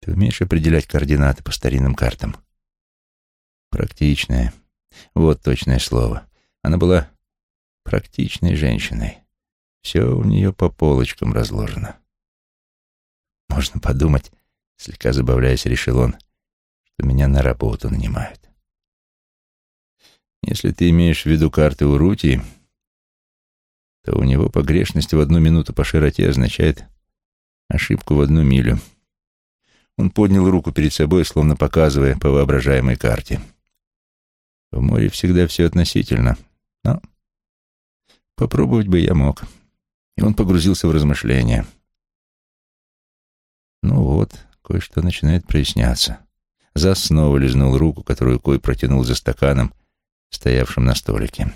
Ты умеешь определять координаты по старинным картам?» «Практичная. Вот точное слово. Она была практичной женщиной. Все у нее по полочкам разложено. Можно подумать, слегка забавляясь, решил он, что меня на работу нанимают. Если ты имеешь в виду карты Урутии, то у него погрешность в одну минуту по широте означает ошибку в одну милю. Он поднял руку перед собой, словно показывая по воображаемой карте. В море всегда все относительно, но попробовать бы я мог. И он погрузился в размышления. Ну вот, кое-что начинает проясняться. Зас снова лизнул руку, которую Кой протянул за стаканом, стоявшим на столике.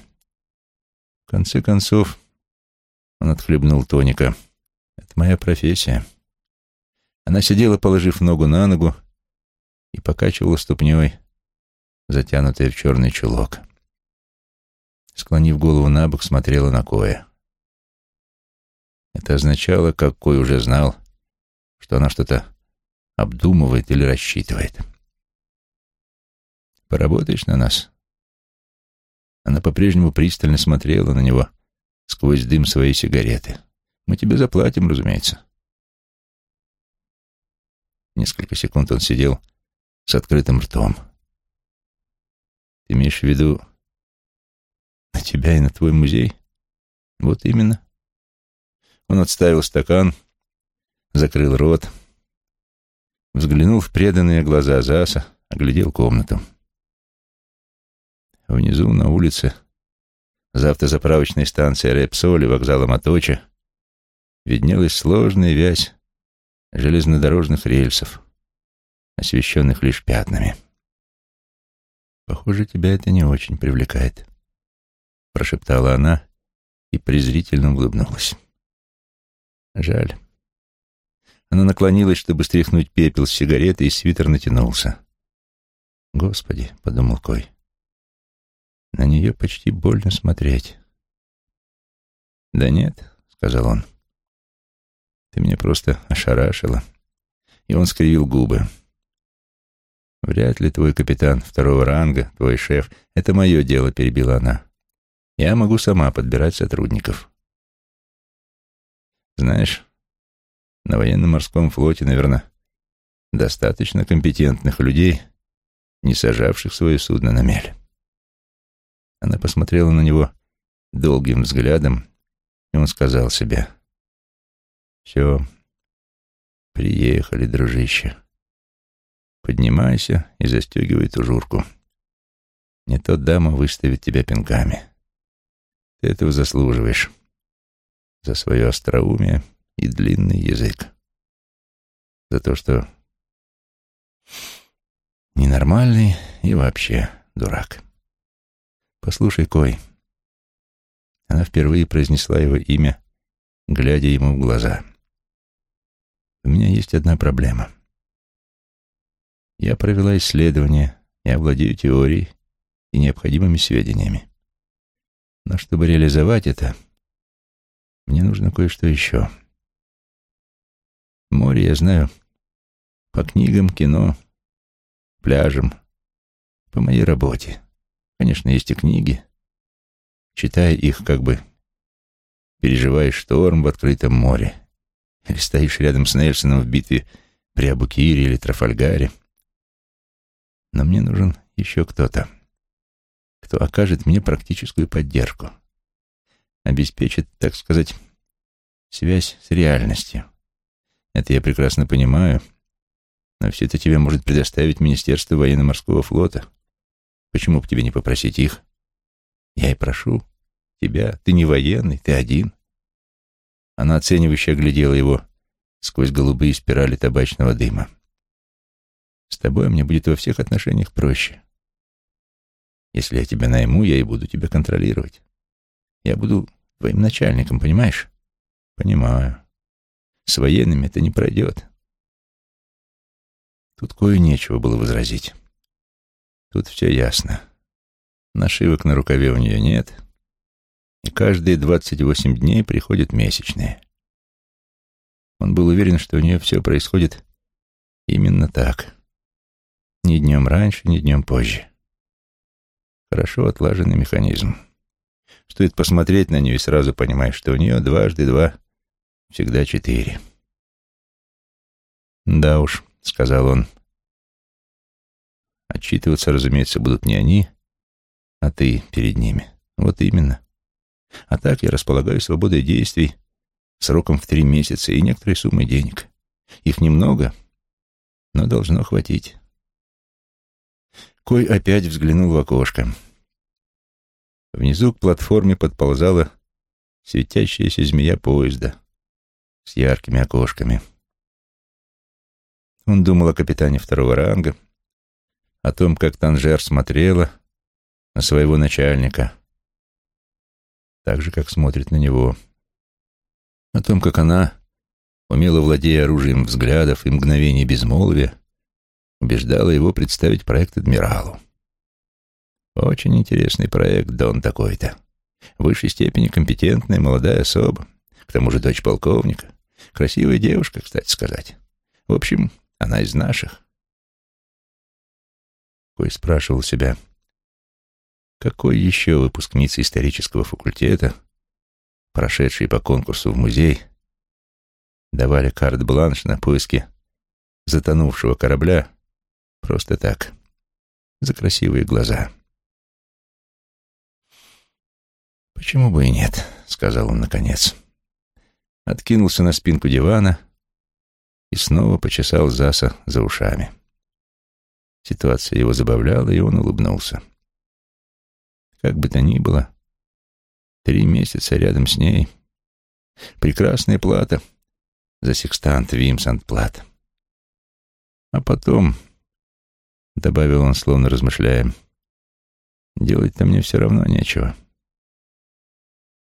В конце концов, он отхлебнул тоника. «Это моя профессия». Она сидела, положив ногу на ногу, и покачивала ступней, затянутая в черный чулок. Склонив голову на бок, смотрела на Коя. Это означало, как Кой уже знал, что она что-то обдумывает или рассчитывает. «Поработаешь на нас?» Она по-прежнему пристально смотрела на него сквозь дым своей сигареты. «Мы тебе заплатим, разумеется». Несколько секунд он сидел с открытым ртом. «Ты имеешь в виду на тебя и на твой музей?» «Вот именно». Он отставил стакан, закрыл рот, взглянул в преданные глаза Заса, оглядел комнату. Внизу, на улице, за автозаправочной станцией Репсоли, вокзала Маточа, виднелась сложная вязь железнодорожных рельсов, освещенных лишь пятнами. «Похоже, тебя это не очень привлекает», — прошептала она и презрительно улыбнулась. «Жаль». Она наклонилась, чтобы стряхнуть пепел с сигареты, и свитер натянулся. «Господи», — подумал Кой, — «на нее почти больно смотреть». «Да нет», — сказал он, — «ты меня просто ошарашила». И он скривил губы. «Вряд ли твой капитан второго ранга, твой шеф, это мое дело», — перебила она. «Я могу сама подбирать сотрудников». «Знаешь, на военно-морском флоте, наверное, достаточно компетентных людей, не сажавших свое судно на мель. Она посмотрела на него долгим взглядом, и он сказал себе, «Все, приехали, дружище. Поднимайся и застегивай тужурку. Не то дама выставит тебя пинками. Ты этого заслуживаешь за свое остроумие и длинный язык. За то, что ненормальный и вообще дурак. Послушай, Кой. Она впервые произнесла его имя, глядя ему в глаза. У меня есть одна проблема. Я провела исследование, я владею теорией и необходимыми сведениями. Но чтобы реализовать это, мне нужно кое-что еще. Море я знаю по книгам, кино, пляжам, по моей работе. Конечно, есть и книги. Читая их, как бы переживаешь шторм в открытом море Или стоишь рядом с Нельсоном в битве при Абукире или Трафальгаре. Но мне нужен еще кто-то, кто окажет мне практическую поддержку, обеспечит, так сказать, связь с реальностью. Это я прекрасно понимаю, но все это тебе может предоставить Министерство военно-морского флота. Почему бы тебе не попросить их? Я и прошу тебя. Ты не военный, ты один. Она оценивающе оглядела его сквозь голубые спирали табачного дыма. С тобой мне будет во всех отношениях проще. Если я тебя найму, я и буду тебя контролировать. Я буду твоим начальником, понимаешь? Понимаю. С военными это не пройдет. Тут кое нечего было возразить. Тут все ясно. Нашивок на рукаве у нее нет, и каждые двадцать восемь дней приходят месячные. Он был уверен, что у нее все происходит именно так. Ни днем раньше, ни днем позже. Хорошо отлаженный механизм. Стоит посмотреть на нее и сразу понимаешь, что у нее дважды два всегда четыре. «Да уж», — сказал он. «Отчитываться, разумеется, будут не они, а ты перед ними. Вот именно. А так я располагаю свободой действий сроком в три месяца и некоторой суммой денег. Их немного, но должно хватить». Кой опять взглянул в окошко. Внизу к платформе подползала светящаяся змея поезда с яркими окошками. Он думал о капитане второго ранга, о том, как Танжер смотрела на своего начальника, так же, как смотрит на него, о том, как она, умело владея оружием взглядов и мгновений безмолвия, убеждала его представить проект адмиралу. Очень интересный проект, Дон такой-то. В высшей степени компетентная молодая особа, к тому же дочь полковника. Красивая девушка, кстати сказать. В общем, она из наших. Кой спрашивал себя, какой еще выпускница исторического факультета, прошедшей по конкурсу в музей, давали карт-бланш на поиски затонувшего корабля просто так, за красивые глаза. «Почему бы и нет?» — сказал он наконец. Откинулся на спинку дивана и снова почесал Заса за ушами. Ситуация его забавляла, и он улыбнулся. Как бы то ни было, три месяца рядом с ней — прекрасная плата за секстант Вимсант-Плат. А потом, — добавил он, словно размышляя, — делать-то мне все равно нечего.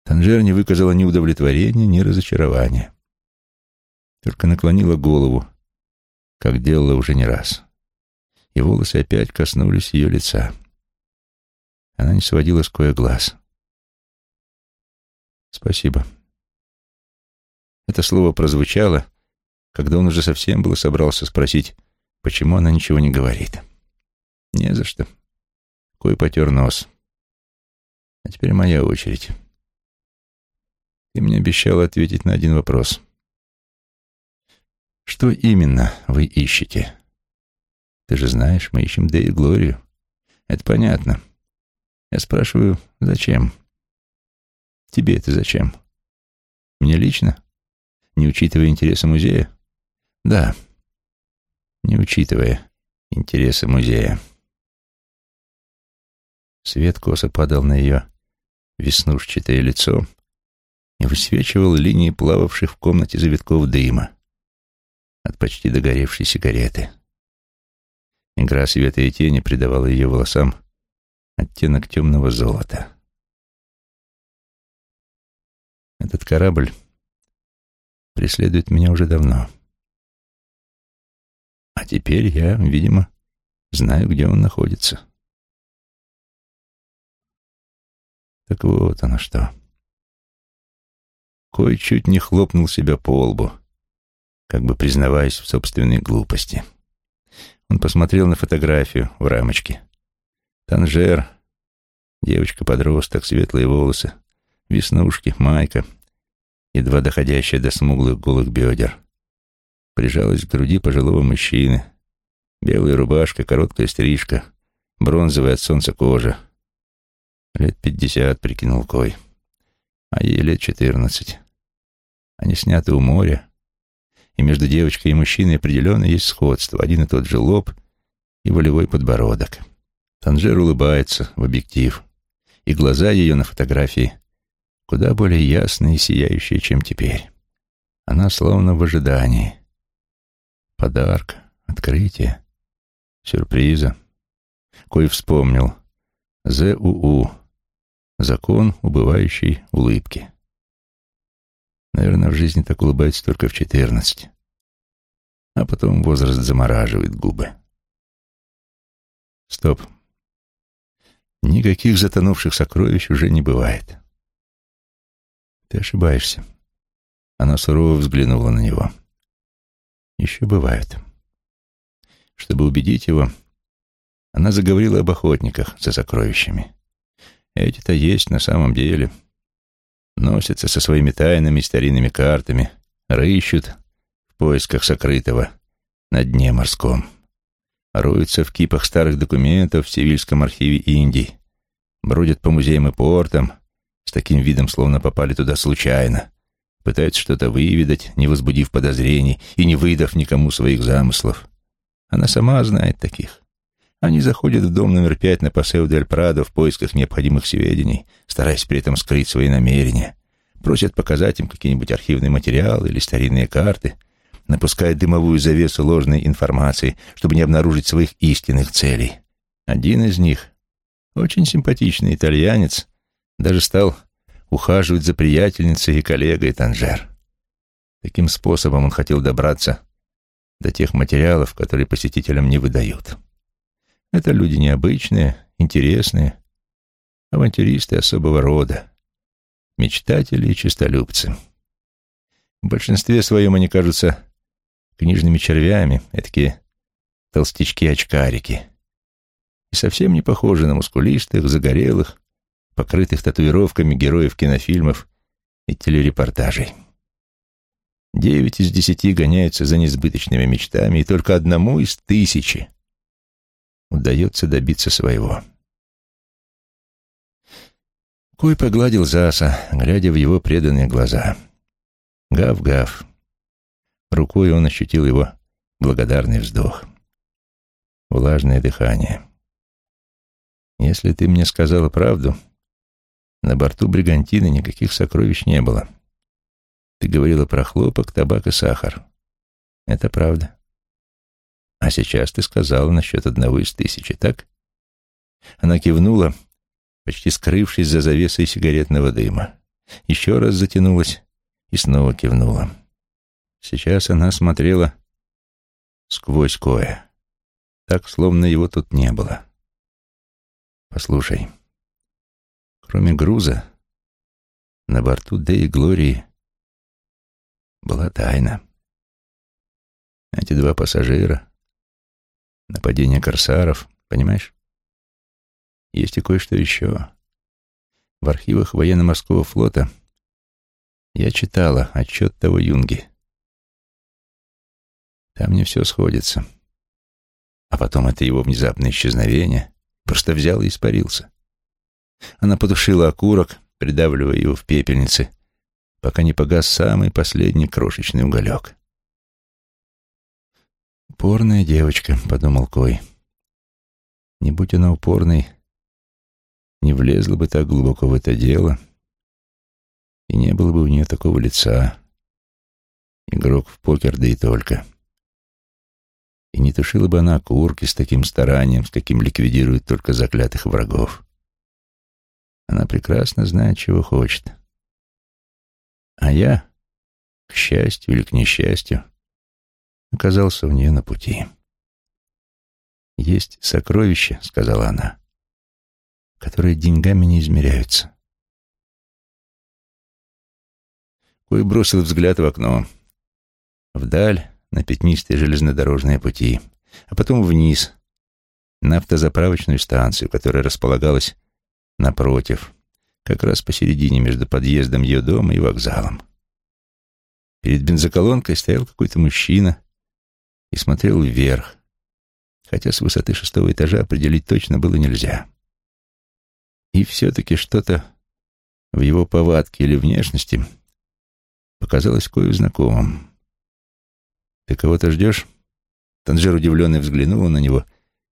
Танжер не выказала ни удовлетворения, ни разочарования только наклонила голову, как делала уже не раз. И волосы опять коснулись ее лица. Она не сводила с кое глаз. «Спасибо». Это слово прозвучало, когда он уже совсем было собрался спросить, почему она ничего не говорит. «Не за что». Кой потер нос. «А теперь моя очередь. Ты мне обещал ответить на один вопрос». Что именно вы ищете? Ты же знаешь, мы ищем Дэй и Глорию. Это понятно. Я спрашиваю, зачем? Тебе это зачем? Мне лично? Не учитывая интересы музея? Да. Не учитывая интересы музея. Свет косо падал на ее веснушчатое лицо и высвечивал линии плававших в комнате завитков дыма от почти догоревшей сигареты. Игра света и тени придавала ее волосам оттенок темного золота. Этот корабль преследует меня уже давно. А теперь я, видимо, знаю, где он находится. Так вот оно что. Кой чуть не хлопнул себя по лбу как бы признаваясь в собственной глупости. Он посмотрел на фотографию в рамочке. Танжер, девочка-подросток, светлые волосы, веснушки, майка, едва доходящая до смуглых голых бедер. Прижалась к груди пожилого мужчины. Белая рубашка, короткая стрижка, бронзовая от солнца кожа. Лет пятьдесят, прикинул Кой. А ей лет четырнадцать. Они сняты у моря, и между девочкой и мужчиной определенно есть сходство. Один и тот же лоб и волевой подбородок. Танжер улыбается в объектив, и глаза ее на фотографии куда более ясные и сияющие, чем теперь. Она словно в ожидании. Подарка, открытие, сюрприза. Кой вспомнил. ЗУУ. Закон убывающей улыбки. Наверное, в жизни так улыбается только в четырнадцать. А потом возраст замораживает губы. Стоп. Никаких затонувших сокровищ уже не бывает. Ты ошибаешься. Она сурово взглянула на него. Еще бывают. Чтобы убедить его, она заговорила об охотниках за сокровищами. Эти-то есть на самом деле — носятся со своими тайными старинными картами, рыщут в поисках сокрытого на дне морском, роются в кипах старых документов в Сивильском архиве Индии, бродят по музеям и портам с таким видом, словно попали туда случайно, пытаются что-то выведать, не возбудив подозрений и не выдав никому своих замыслов. Она сама знает таких. Они заходят в дом номер пять на Пасео дель Прадо в поисках необходимых сведений, стараясь при этом скрыть свои намерения. Просят показать им какие-нибудь архивные материалы или старинные карты, напускают дымовую завесу ложной информации, чтобы не обнаружить своих истинных целей. Один из них, очень симпатичный итальянец, даже стал ухаживать за приятельницей и коллегой Танжер. Таким способом он хотел добраться до тех материалов, которые посетителям не выдают. Это люди необычные, интересные, авантюристы особого рода, мечтатели и честолюбцы. В большинстве своем они кажутся книжными червями, такие толстячки-очкарики, и совсем не похожи на мускулистых, загорелых, покрытых татуировками героев кинофильмов и телерепортажей. Девять из десяти гоняются за несбыточными мечтами, и только одному из тысячи удается добиться своего. Куй погладил Заса, глядя в его преданные глаза. Гав-гав. Рукой он ощутил его благодарный вздох. Влажное дыхание. «Если ты мне сказала правду, на борту бригантины никаких сокровищ не было. Ты говорила про хлопок, табак и сахар. Это правда. А сейчас ты сказала насчет одного из тысячи, так? Она кивнула, почти скрывшись за завесой сигаретного дыма. Еще раз затянулась и снова кивнула. Сейчас она смотрела сквозь кое, так, словно его тут не было. Послушай, кроме груза, на борту Дэй Глории была тайна. Эти два пассажира нападение корсаров, понимаешь? Есть и кое-что еще. В архивах военно-морского флота я читала отчет того юнги. Там мне все сходится. А потом это его внезапное исчезновение. Просто взял и испарился. Она потушила окурок, придавливая его в пепельнице, пока не погас самый последний крошечный уголек. «Упорная девочка», — подумал Кой. «Не будь она упорной, не влезла бы так глубоко в это дело, и не было бы у нее такого лица. Игрок в покер, да и только. И не тушила бы она окурки с таким старанием, с каким ликвидирует только заклятых врагов. Она прекрасно знает, чего хочет. А я, к счастью или к несчастью, оказался у нее на пути. «Есть сокровища», — сказала она, — «которые деньгами не измеряются». Кой бросил взгляд в окно. Вдаль, на пятнистые железнодорожные пути, а потом вниз, на автозаправочную станцию, которая располагалась напротив, как раз посередине между подъездом ее дома и вокзалом. Перед бензоколонкой стоял какой-то мужчина и смотрел вверх, хотя с высоты шестого этажа определить точно было нельзя. И все-таки что-то в его повадке или внешности показалось кое знакомым. «Ты кого-то ждешь?» Танжер удивленно взглянула на него,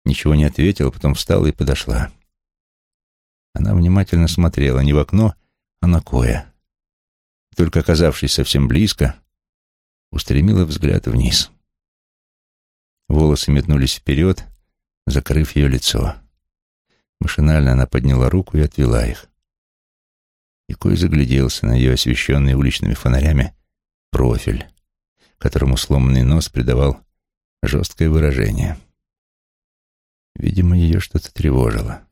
ничего не ответила, потом встала и подошла. Она внимательно смотрела не в окно, а на Коя только оказавшись совсем близко, устремила взгляд вниз. Волосы метнулись вперед, закрыв ее лицо. Машинально она подняла руку и отвела их. И Кой загляделся на ее освещенный уличными фонарями профиль, которому сломанный нос придавал жесткое выражение. Видимо, ее что-то тревожило.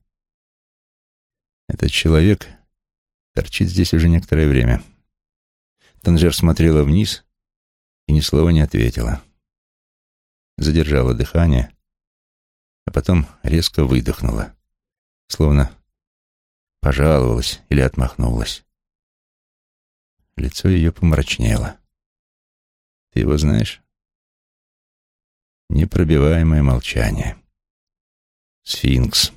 Этот человек торчит здесь уже некоторое время. Танжер смотрела вниз и ни слова не ответила. Задержала дыхание, а потом резко выдохнула, словно пожаловалась или отмахнулась. Лицо ее помрачнело. «Ты его знаешь?» Непробиваемое молчание. Сфинкс.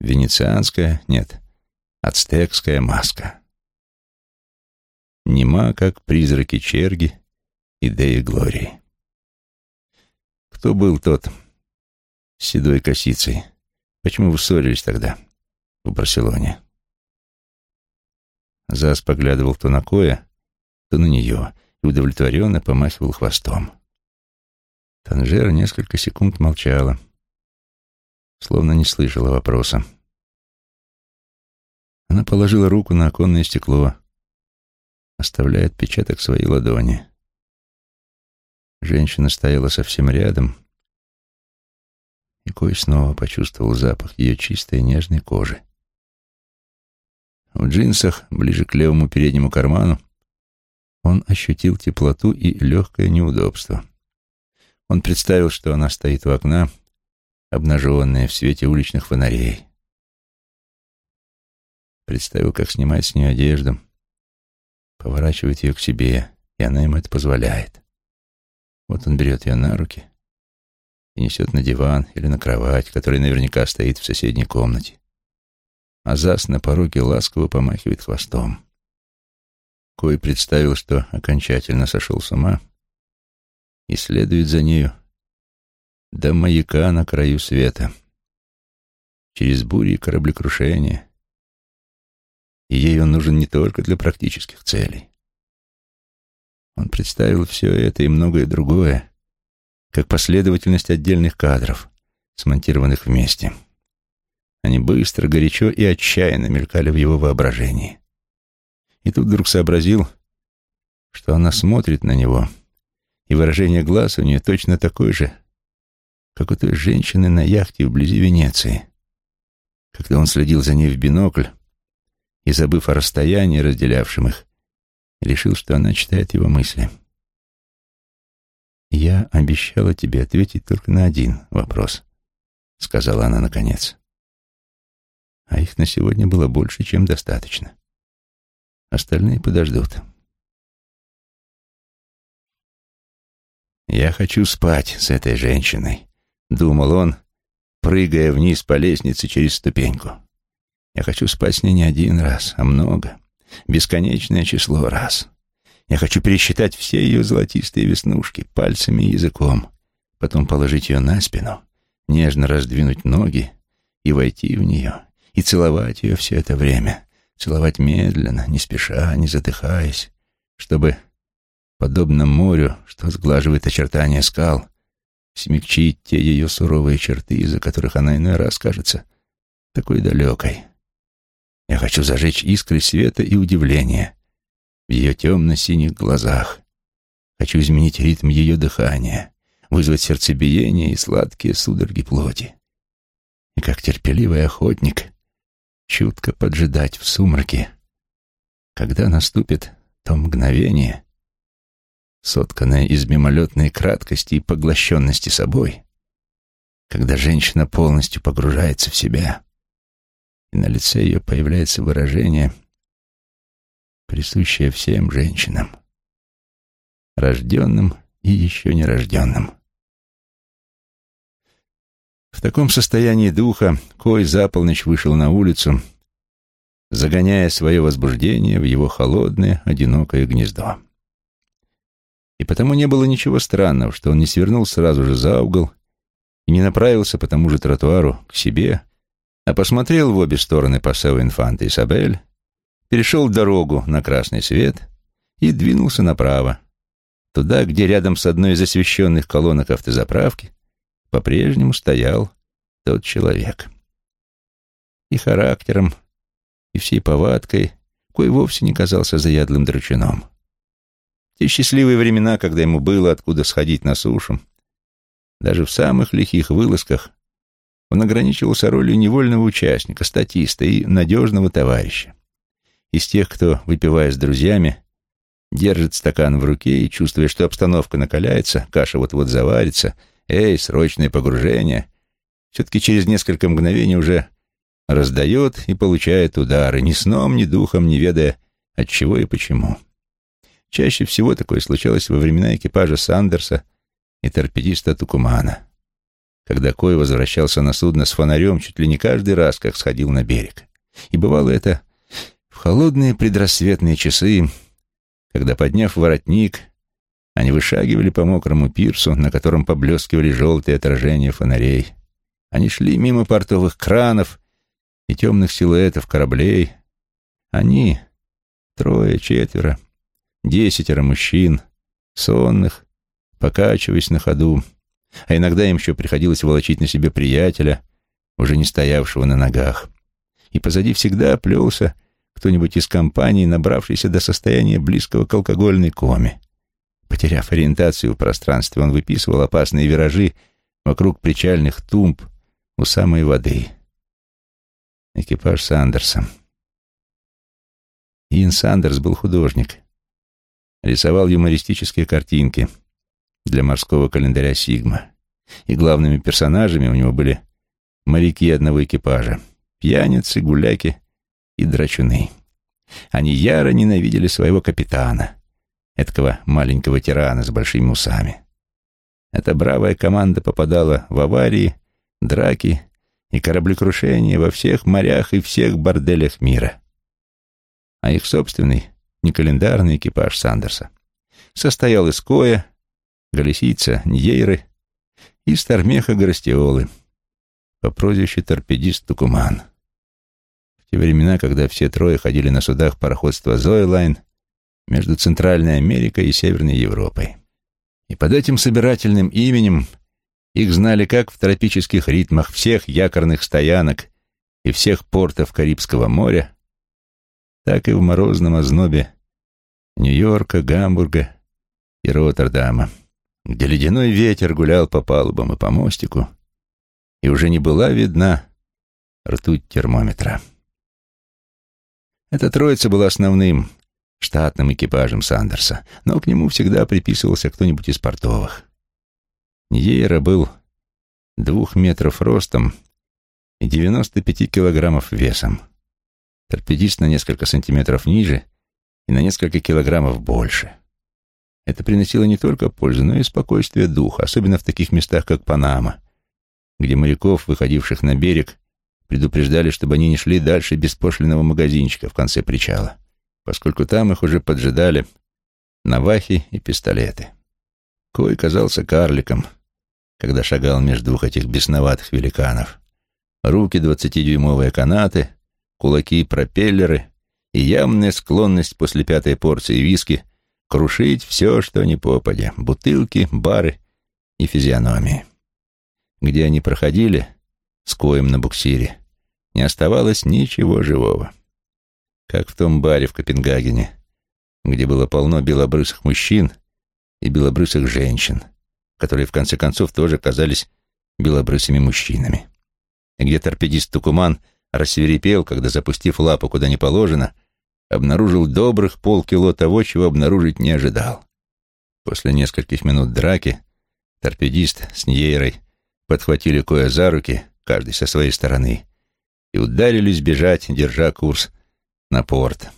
Венецианская, нет, ацтекская маска нема, как призраки черги и Деи Глории. Кто был тот с седой косицей? Почему вы ссорились тогда в Барселоне? Зас поглядывал то на Коя, то на нее и удовлетворенно помахивал хвостом. Танжера несколько секунд молчала, словно не слышала вопроса. Она положила руку на оконное стекло, оставляя отпечаток своей ладони. Женщина стояла совсем рядом, и Кой снова почувствовал запах ее чистой нежной кожи. В джинсах, ближе к левому переднему карману, он ощутил теплоту и легкое неудобство. Он представил, что она стоит у окна, обнаженная в свете уличных фонарей. Представил, как снимает с нее одежду, поворачивает ее к себе, и она ему это позволяет. Вот он берет ее на руки и несет на диван или на кровать, которая наверняка стоит в соседней комнате. А Зас на пороге ласково помахивает хвостом. Кой представил, что окончательно сошел с ума и следует за нею до маяка на краю света, через бури и кораблекрушения, и ей он нужен не только для практических целей. Он представил все это и многое другое, как последовательность отдельных кадров, смонтированных вместе. Они быстро, горячо и отчаянно мелькали в его воображении. И тут вдруг сообразил, что она смотрит на него, и выражение глаз у нее точно такое же, как у той женщины на яхте вблизи Венеции. Когда он следил за ней в бинокль, и, забыв о расстоянии, разделявшем их, решил, что она читает его мысли. «Я обещала тебе ответить только на один вопрос», — сказала она наконец. «А их на сегодня было больше, чем достаточно. Остальные подождут». «Я хочу спать с этой женщиной», — думал он, прыгая вниз по лестнице через ступеньку. Я хочу спать с ней не один раз, а много, бесконечное число раз. Я хочу пересчитать все ее золотистые веснушки пальцами и языком, потом положить ее на спину, нежно раздвинуть ноги и войти в нее, и целовать ее все это время, целовать медленно, не спеша, не задыхаясь, чтобы, подобно морю, что сглаживает очертания скал, смягчить те ее суровые черты, из-за которых она иной раз кажется такой далекой. Я хочу зажечь искры света и удивления в ее темно-синих глазах. Хочу изменить ритм ее дыхания, вызвать сердцебиение и сладкие судороги плоти. И как терпеливый охотник, чутко поджидать в сумраке, когда наступит то мгновение, сотканное из мимолетной краткости и поглощенности собой, когда женщина полностью погружается в себя, и на лице ее появляется выражение, присущее всем женщинам. рожденным и еще нерожденным. В таком состоянии духа Кой за полночь вышел на улицу, загоняя свое возбуждение в его холодное, одинокое гнездо. И потому не было ничего странного, что он не свернул сразу же за угол и не направился по тому же тротуару к себе, а посмотрел в обе стороны Пасео Инфанта Исабель, перешел дорогу на красный свет и двинулся направо, туда, где рядом с одной из освещенных колонок автозаправки по-прежнему стоял тот человек. И характером, и всей повадкой кой вовсе не казался заядлым драчуном. Те счастливые времена, когда ему было откуда сходить на сушу, даже в самых лихих вылазках он ограничивался ролью невольного участника, статиста и надежного товарища. Из тех, кто, выпивая с друзьями, держит стакан в руке и, чувствуя, что обстановка накаляется, каша вот-вот заварится, эй, срочное погружение, все-таки через несколько мгновений уже раздает и получает удары, ни сном, ни духом, не ведая, от чего и почему. Чаще всего такое случалось во времена экипажа Сандерса и торпедиста Тукумана, когда Кой возвращался на судно с фонарем чуть ли не каждый раз, как сходил на берег. И бывало это в холодные предрассветные часы, когда, подняв воротник, они вышагивали по мокрому пирсу, на котором поблескивали желтые отражения фонарей. Они шли мимо портовых кранов и темных силуэтов кораблей. Они, трое, четверо, десятеро мужчин, сонных, покачиваясь на ходу, а иногда им еще приходилось волочить на себе приятеля, уже не стоявшего на ногах. И позади всегда плелся кто-нибудь из компании, набравшийся до состояния близкого к алкогольной коме. Потеряв ориентацию в пространстве, он выписывал опасные виражи вокруг причальных тумб у самой воды. Экипаж Сандерса. Ин Сандерс был художник. Рисовал юмористические картинки для морского календаря «Сигма». И главными персонажами у него были моряки одного экипажа, пьяницы, гуляки и драчуны. Они яро ненавидели своего капитана, этого маленького тирана с большими усами. Эта бравая команда попадала в аварии, драки и кораблекрушения во всех морях и всех борделях мира. А их собственный, некалендарный экипаж Сандерса состоял из Коя, Галисийца, Ньейры и Стармеха Горостиолы по прозвищу торпедист Тукуман те времена, когда все трое ходили на судах пароходства «Зойлайн» между Центральной Америкой и Северной Европой. И под этим собирательным именем их знали как в тропических ритмах всех якорных стоянок и всех портов Карибского моря, так и в морозном ознобе Нью-Йорка, Гамбурга и Роттердама, где ледяной ветер гулял по палубам и по мостику, и уже не была видна ртуть термометра. Эта троица была основным, штатным экипажем Сандерса, но к нему всегда приписывался кто-нибудь из портовых. Ньейра был двух метров ростом и 95 килограммов весом. Торпедист на несколько сантиметров ниже и на несколько килограммов больше. Это приносило не только пользу, но и спокойствие духа, особенно в таких местах, как Панама, где моряков, выходивших на берег, предупреждали, чтобы они не шли дальше беспошлиного магазинчика в конце причала, поскольку там их уже поджидали навахи и пистолеты. Кой казался карликом, когда шагал между двух этих бесноватых великанов. Руки двадцатидюймовые канаты, кулаки пропеллеры и явная склонность после пятой порции виски крушить все, что не попадя, бутылки, бары и физиономии. Где они проходили, с коем на буксире, не оставалось ничего живого. Как в том баре в Копенгагене, где было полно белобрысых мужчин и белобрысых женщин, которые в конце концов тоже казались белобрысыми мужчинами. И где торпедист Тукуман рассверепел, когда, запустив лапу куда не положено, обнаружил добрых полкило того, чего обнаружить не ожидал. После нескольких минут драки торпедист с Ньейрой подхватили Коя за руки, каждый со своей стороны, и ударились бежать, держа курс на порт,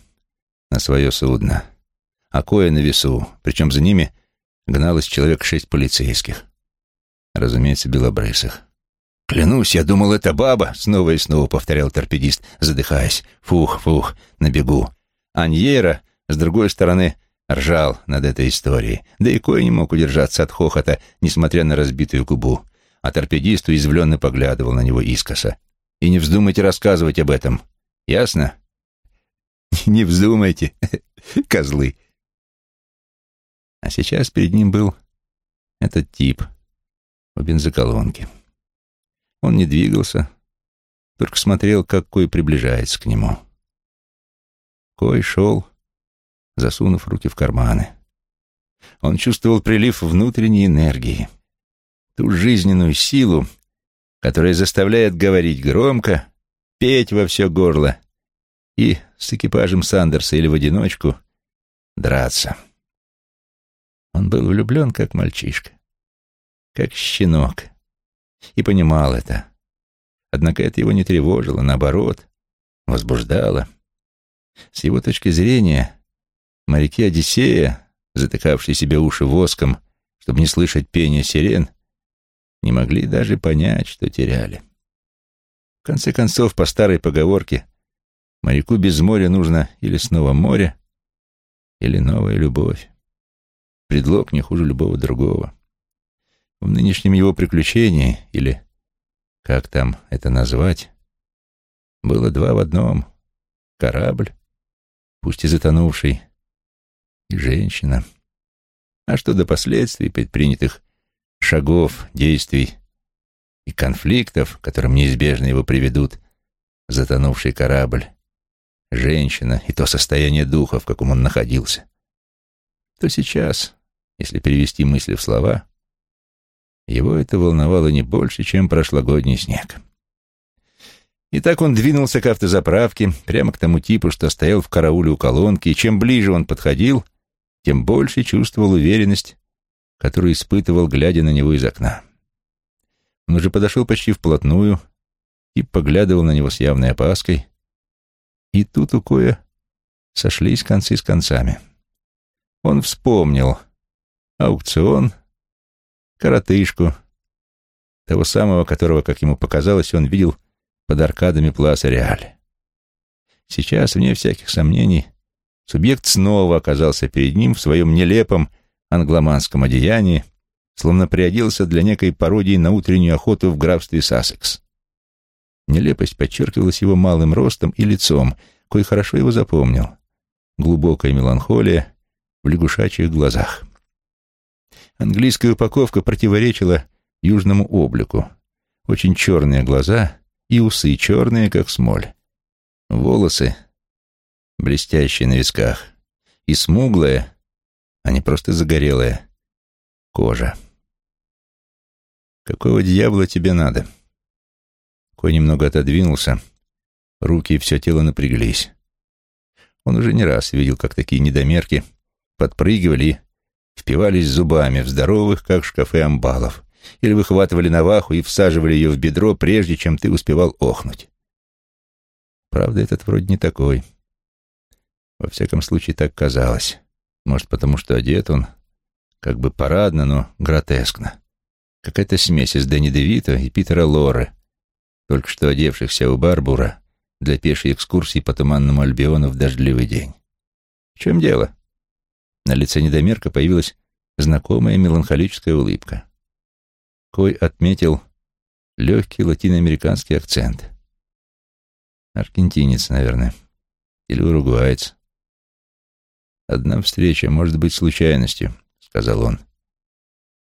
на свое судно. А кое на весу, причем за ними гналось человек шесть полицейских. Разумеется, белобрысых. «Клянусь, я думал, это баба!» — снова и снова повторял торпедист, задыхаясь. «Фух, фух, на бегу». Аньера, с другой стороны, ржал над этой историей. Да и Кой не мог удержаться от хохота, несмотря на разбитую губу. А торпедист уязвленно поглядывал на него искоса. «И не вздумайте рассказывать об этом. Ясно?» «Не вздумайте, козлы!» А сейчас перед ним был этот тип в бензоколонке. Он не двигался, только смотрел, как Кой приближается к нему. Кой шел, засунув руки в карманы. Он чувствовал прилив внутренней энергии, ту жизненную силу, которая заставляет говорить громко, петь во все горло и с экипажем Сандерса или в одиночку драться. Он был влюблен, как мальчишка, как щенок, и понимал это. Однако это его не тревожило, наоборот, возбуждало. С его точки зрения, моряки Одиссея, затыкавшие себе уши воском, чтобы не слышать пения сирен, не могли даже понять, что теряли. В конце концов, по старой поговорке, моряку без моря нужно или снова море, или новая любовь. Предлог не хуже любого другого. В нынешнем его приключении, или как там это назвать, было два в одном — корабль, пусть и затонувший, и женщина. А что до последствий предпринятых шагов, действий и конфликтов, которым неизбежно его приведут затонувший корабль, женщина и то состояние духа, в каком он находился, то сейчас, если перевести мысли в слова, его это волновало не больше, чем прошлогодний снег. И так он двинулся к автозаправке, прямо к тому типу, что стоял в карауле у колонки, и чем ближе он подходил, тем больше чувствовал уверенность, которую испытывал, глядя на него из окна. Он уже подошел почти вплотную, и поглядывал на него с явной опаской, и тут у Коя сошлись концы с концами. Он вспомнил аукцион, коротышку, того самого, которого, как ему показалось, он видел под аркадами Пласа Реаль. Сейчас, вне всяких сомнений, субъект снова оказался перед ним в своем нелепом англоманском одеянии, словно приоделся для некой пародии на утреннюю охоту в графстве Сассекс. Нелепость подчеркивалась его малым ростом и лицом, кой хорошо его запомнил. Глубокая меланхолия в лягушачьих глазах. Английская упаковка противоречила южному облику. Очень черные глаза и усы черные, как смоль. Волосы, блестящие на висках, и смуглая, а не просто загорелая, кожа. «Какого дьявола тебе надо?» Кой немного отодвинулся, руки и все тело напряглись. Он уже не раз видел, как такие недомерки подпрыгивали и впивались зубами в здоровых, как шкафы амбалов, или выхватывали наваху и всаживали ее в бедро, прежде чем ты успевал охнуть. Правда, этот вроде не такой. Во всяком случае, так казалось. Может, потому что одет он как бы парадно, но гротескно. Какая-то смесь из Дэнни Девита и Питера Лоры, только что одевшихся у Барбура для пешей экскурсии по Туманному Альбиону в дождливый день. В чем дело? На лице недомерка появилась знакомая меланхолическая улыбка. Кой отметил легкий латиноамериканский акцент. Аргентинец, наверное. Или уругваец. «Одна встреча может быть случайностью», — сказал он.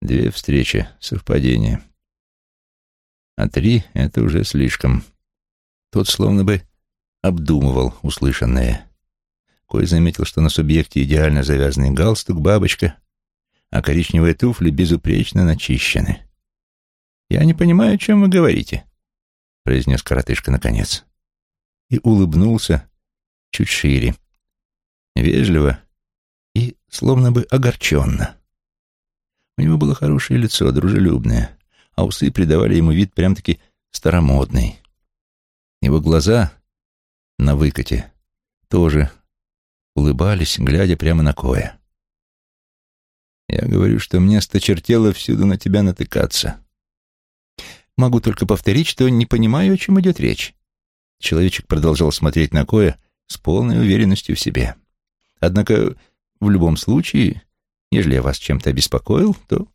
«Две встречи — совпадение. А три — это уже слишком». Тот словно бы обдумывал услышанное. Кой заметил, что на субъекте идеально завязанный галстук, бабочка, а коричневые туфли безупречно начищены. «Я не понимаю, о чем вы говорите», — произнес коротышка наконец. И улыбнулся чуть шире, вежливо и словно бы огорченно. У него было хорошее лицо, дружелюбное, а усы придавали ему вид прям-таки старомодный. Его глаза на выкате тоже улыбались, глядя прямо на Коя. Я говорю, что мне осточертело всюду на тебя натыкаться. Могу только повторить, что не понимаю, о чем идет речь. Человечек продолжал смотреть на Коя с полной уверенностью в себе. Однако, в любом случае, если я вас чем-то обеспокоил, то,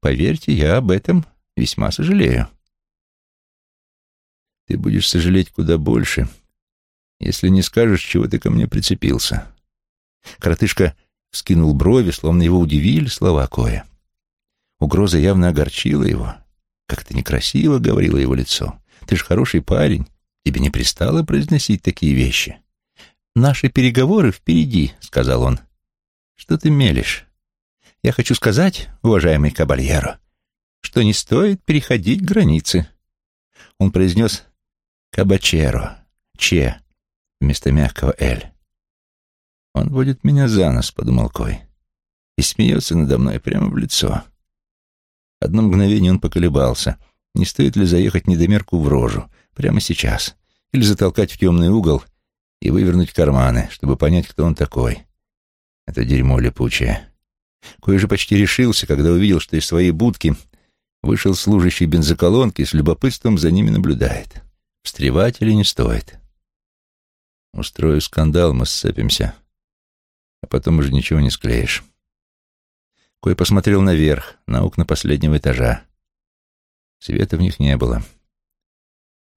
поверьте, я об этом весьма сожалею. Ты будешь сожалеть куда больше, если не скажешь, чего ты ко мне прицепился. Коротышка скинул брови, словно его удивили слова Коя. Угроза явно огорчила его. Как-то некрасиво говорило его лицо. Ты же хороший парень, тебе не пристало произносить такие вещи. Наши переговоры впереди, сказал он. Что ты мелешь? Я хочу сказать, уважаемый кабальеро, что не стоит переходить границы. Он произнес «кабачеро», «че» вместо мягкого «эль». «Он водит меня за нос», — подумал Кой, и смеется надо мной прямо в лицо. Одно мгновение он поколебался, не стоит ли заехать недомерку в рожу, прямо сейчас, или затолкать в темный угол и вывернуть карманы, чтобы понять, кто он такой. Это дерьмо липучее. Кой же почти решился, когда увидел, что из своей будки вышел служащий бензоколонки и с любопытством за ними наблюдает. Встревать или не стоит? Устрою скандал, мы сцепимся а потом уже ничего не склеишь. Кой посмотрел наверх, на окна последнего этажа. Света в них не было.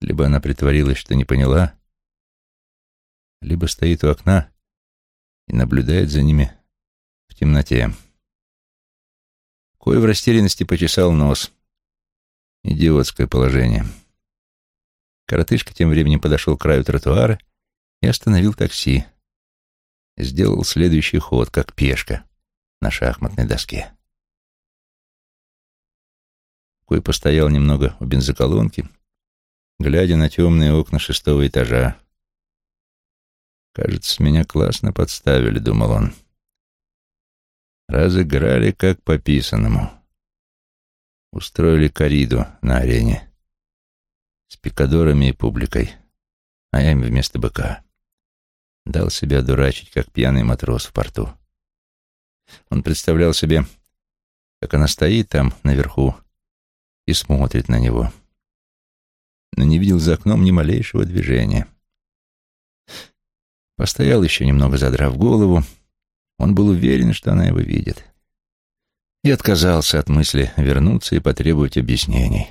Либо она притворилась, что не поняла, либо стоит у окна и наблюдает за ними в темноте. Кой в растерянности почесал нос. Идиотское положение. Коротышка тем временем подошел к краю тротуара и остановил такси сделал следующий ход, как пешка на шахматной доске. Кой постоял немного у бензоколонки, глядя на темные окна шестого этажа. «Кажется, меня классно подставили», — думал он. Разыграли как по писанному. Устроили кориду на арене с пикадорами и публикой, а я им вместо быка дал себя дурачить, как пьяный матрос в порту. Он представлял себе, как она стоит там, наверху, и смотрит на него, но не видел за окном ни малейшего движения. Постоял еще немного, задрав голову, он был уверен, что она его видит, и отказался от мысли вернуться и потребовать объяснений.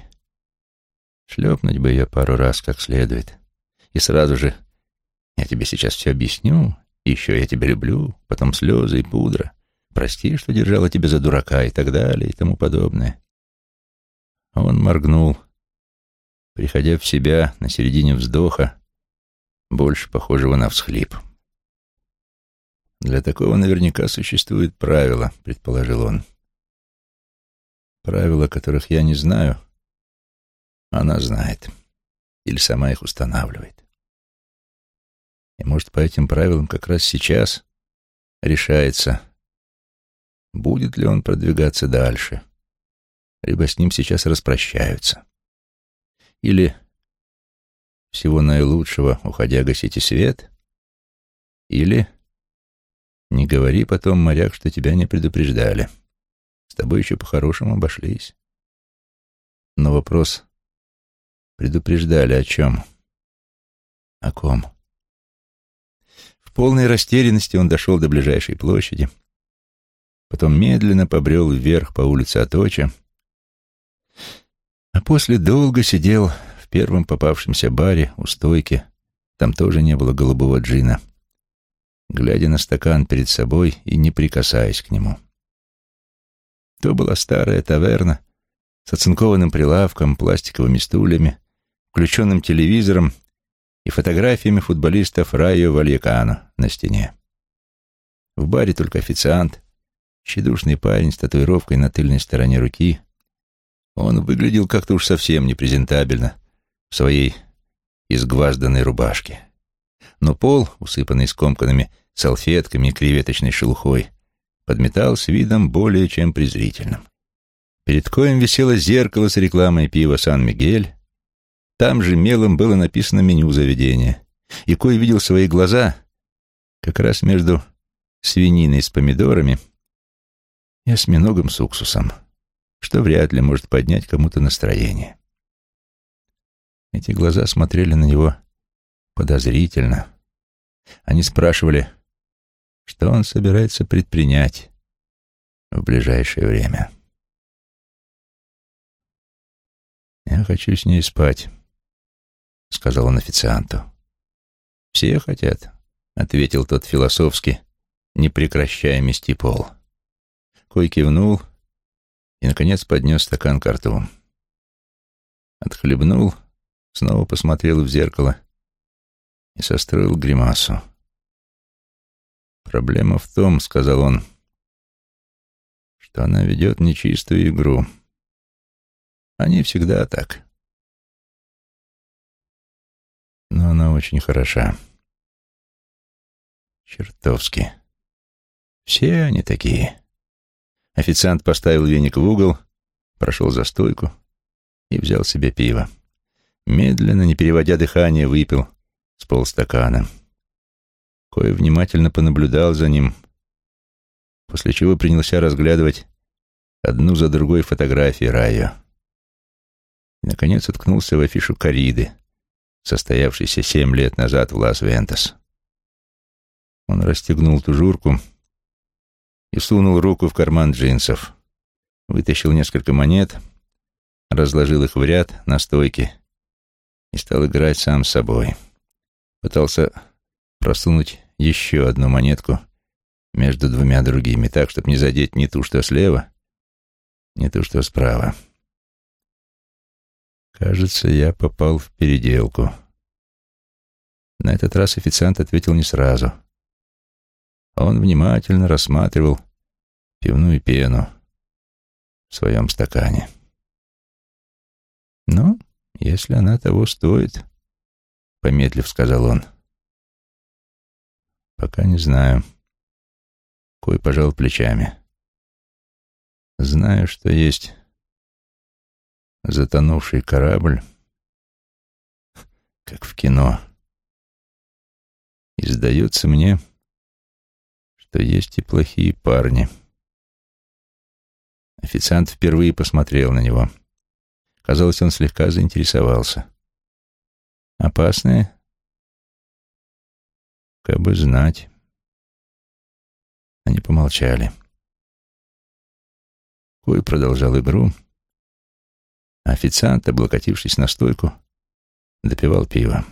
Шлепнуть бы ее пару раз как следует, и сразу же я тебе сейчас все объясню, еще я тебя люблю, потом слезы и пудра. Прости, что держала тебя за дурака и так далее и тому подобное. Он моргнул, приходя в себя на середине вздоха, больше похожего на всхлип. «Для такого наверняка существуют правила», — предположил он. «Правила, которых я не знаю, она знает. Или сама их устанавливает. И, может, по этим правилам как раз сейчас решается, будет ли он продвигаться дальше, либо с ним сейчас распрощаются. Или всего наилучшего, уходя гасите свет, или не говори потом, моряк, что тебя не предупреждали. С тобой еще по-хорошему обошлись. Но вопрос предупреждали о чем? О ком? В полной растерянности он дошел до ближайшей площади, потом медленно побрел вверх по улице Аточа, а после долго сидел в первом попавшемся баре у стойки, там тоже не было голубого джина, глядя на стакан перед собой и не прикасаясь к нему. То была старая таверна с оцинкованным прилавком, пластиковыми стульями, включенным телевизором и фотографиями футболистов Райо Вальякано на стене. В баре только официант, тщедушный парень с татуировкой на тыльной стороне руки. Он выглядел как-то уж совсем непрезентабельно в своей изгвазданной рубашке. Но пол, усыпанный скомканными салфетками и креветочной шелухой, подметал с видом более чем презрительным. Перед коем висело зеркало с рекламой пива «Сан-Мигель», там же мелом было написано меню заведения, и Кой видел свои глаза как раз между свининой с помидорами и осьминогом с уксусом, что вряд ли может поднять кому-то настроение. Эти глаза смотрели на него подозрительно. Они спрашивали, что он собирается предпринять в ближайшее время. «Я хочу с ней спать», — сказал он официанту. «Все хотят», — ответил тот философски, не прекращая мести пол. Кой кивнул и, наконец, поднес стакан к рту. Отхлебнул, снова посмотрел в зеркало и состроил гримасу. «Проблема в том, — сказал он, — что она ведет нечистую игру. Они всегда так. Но она очень хороша. Чертовски. Все они такие». Официант поставил веник в угол, прошел за стойку и взял себе пиво. Медленно, не переводя дыхание, выпил с полстакана. Кое внимательно понаблюдал за ним, после чего принялся разглядывать одну за другой фотографии Райо. Наконец, уткнулся в афишу корриды, состоявшейся семь лет назад в Лас-Вентас. Он расстегнул тужурку и сунул руку в карман джинсов. Вытащил несколько монет, разложил их в ряд на стойке и стал играть сам с собой. Пытался просунуть еще одну монетку между двумя другими, так, чтобы не задеть ни ту, что слева, ни ту, что справа. Кажется, я попал в переделку. На этот раз официант ответил не сразу — он внимательно рассматривал пивную пену в своем стакане. «Ну, если она того стоит», — помедлив сказал он. «Пока не знаю». Кой пожал плечами. «Знаю, что есть затонувший корабль, как в кино. И сдается мне, что есть и плохие парни. Официант впервые посмотрел на него. Казалось, он слегка заинтересовался. «Опасные?» «Как бы знать». Они помолчали. Кой продолжал игру. Официант, облокотившись на стойку, допивал пиво.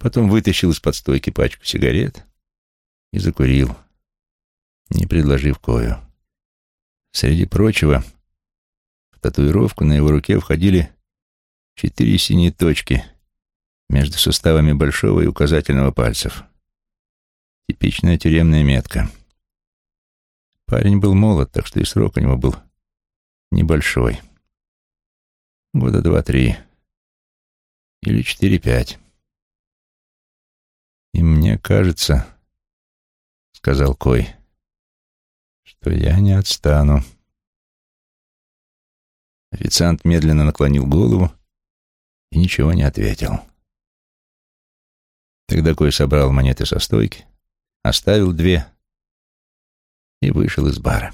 Потом вытащил из-под стойки пачку сигарет и закурил, не предложив кою. Среди прочего, в татуировку на его руке входили четыре синие точки между суставами большого и указательного пальцев. Типичная тюремная метка. Парень был молод, так что и срок у него был небольшой. Года два-три. Или четыре-пять. И мне кажется, — сказал Кой, — что я не отстану. Официант медленно наклонил голову и ничего не ответил. Тогда Кой собрал монеты со стойки, оставил две и вышел из бара.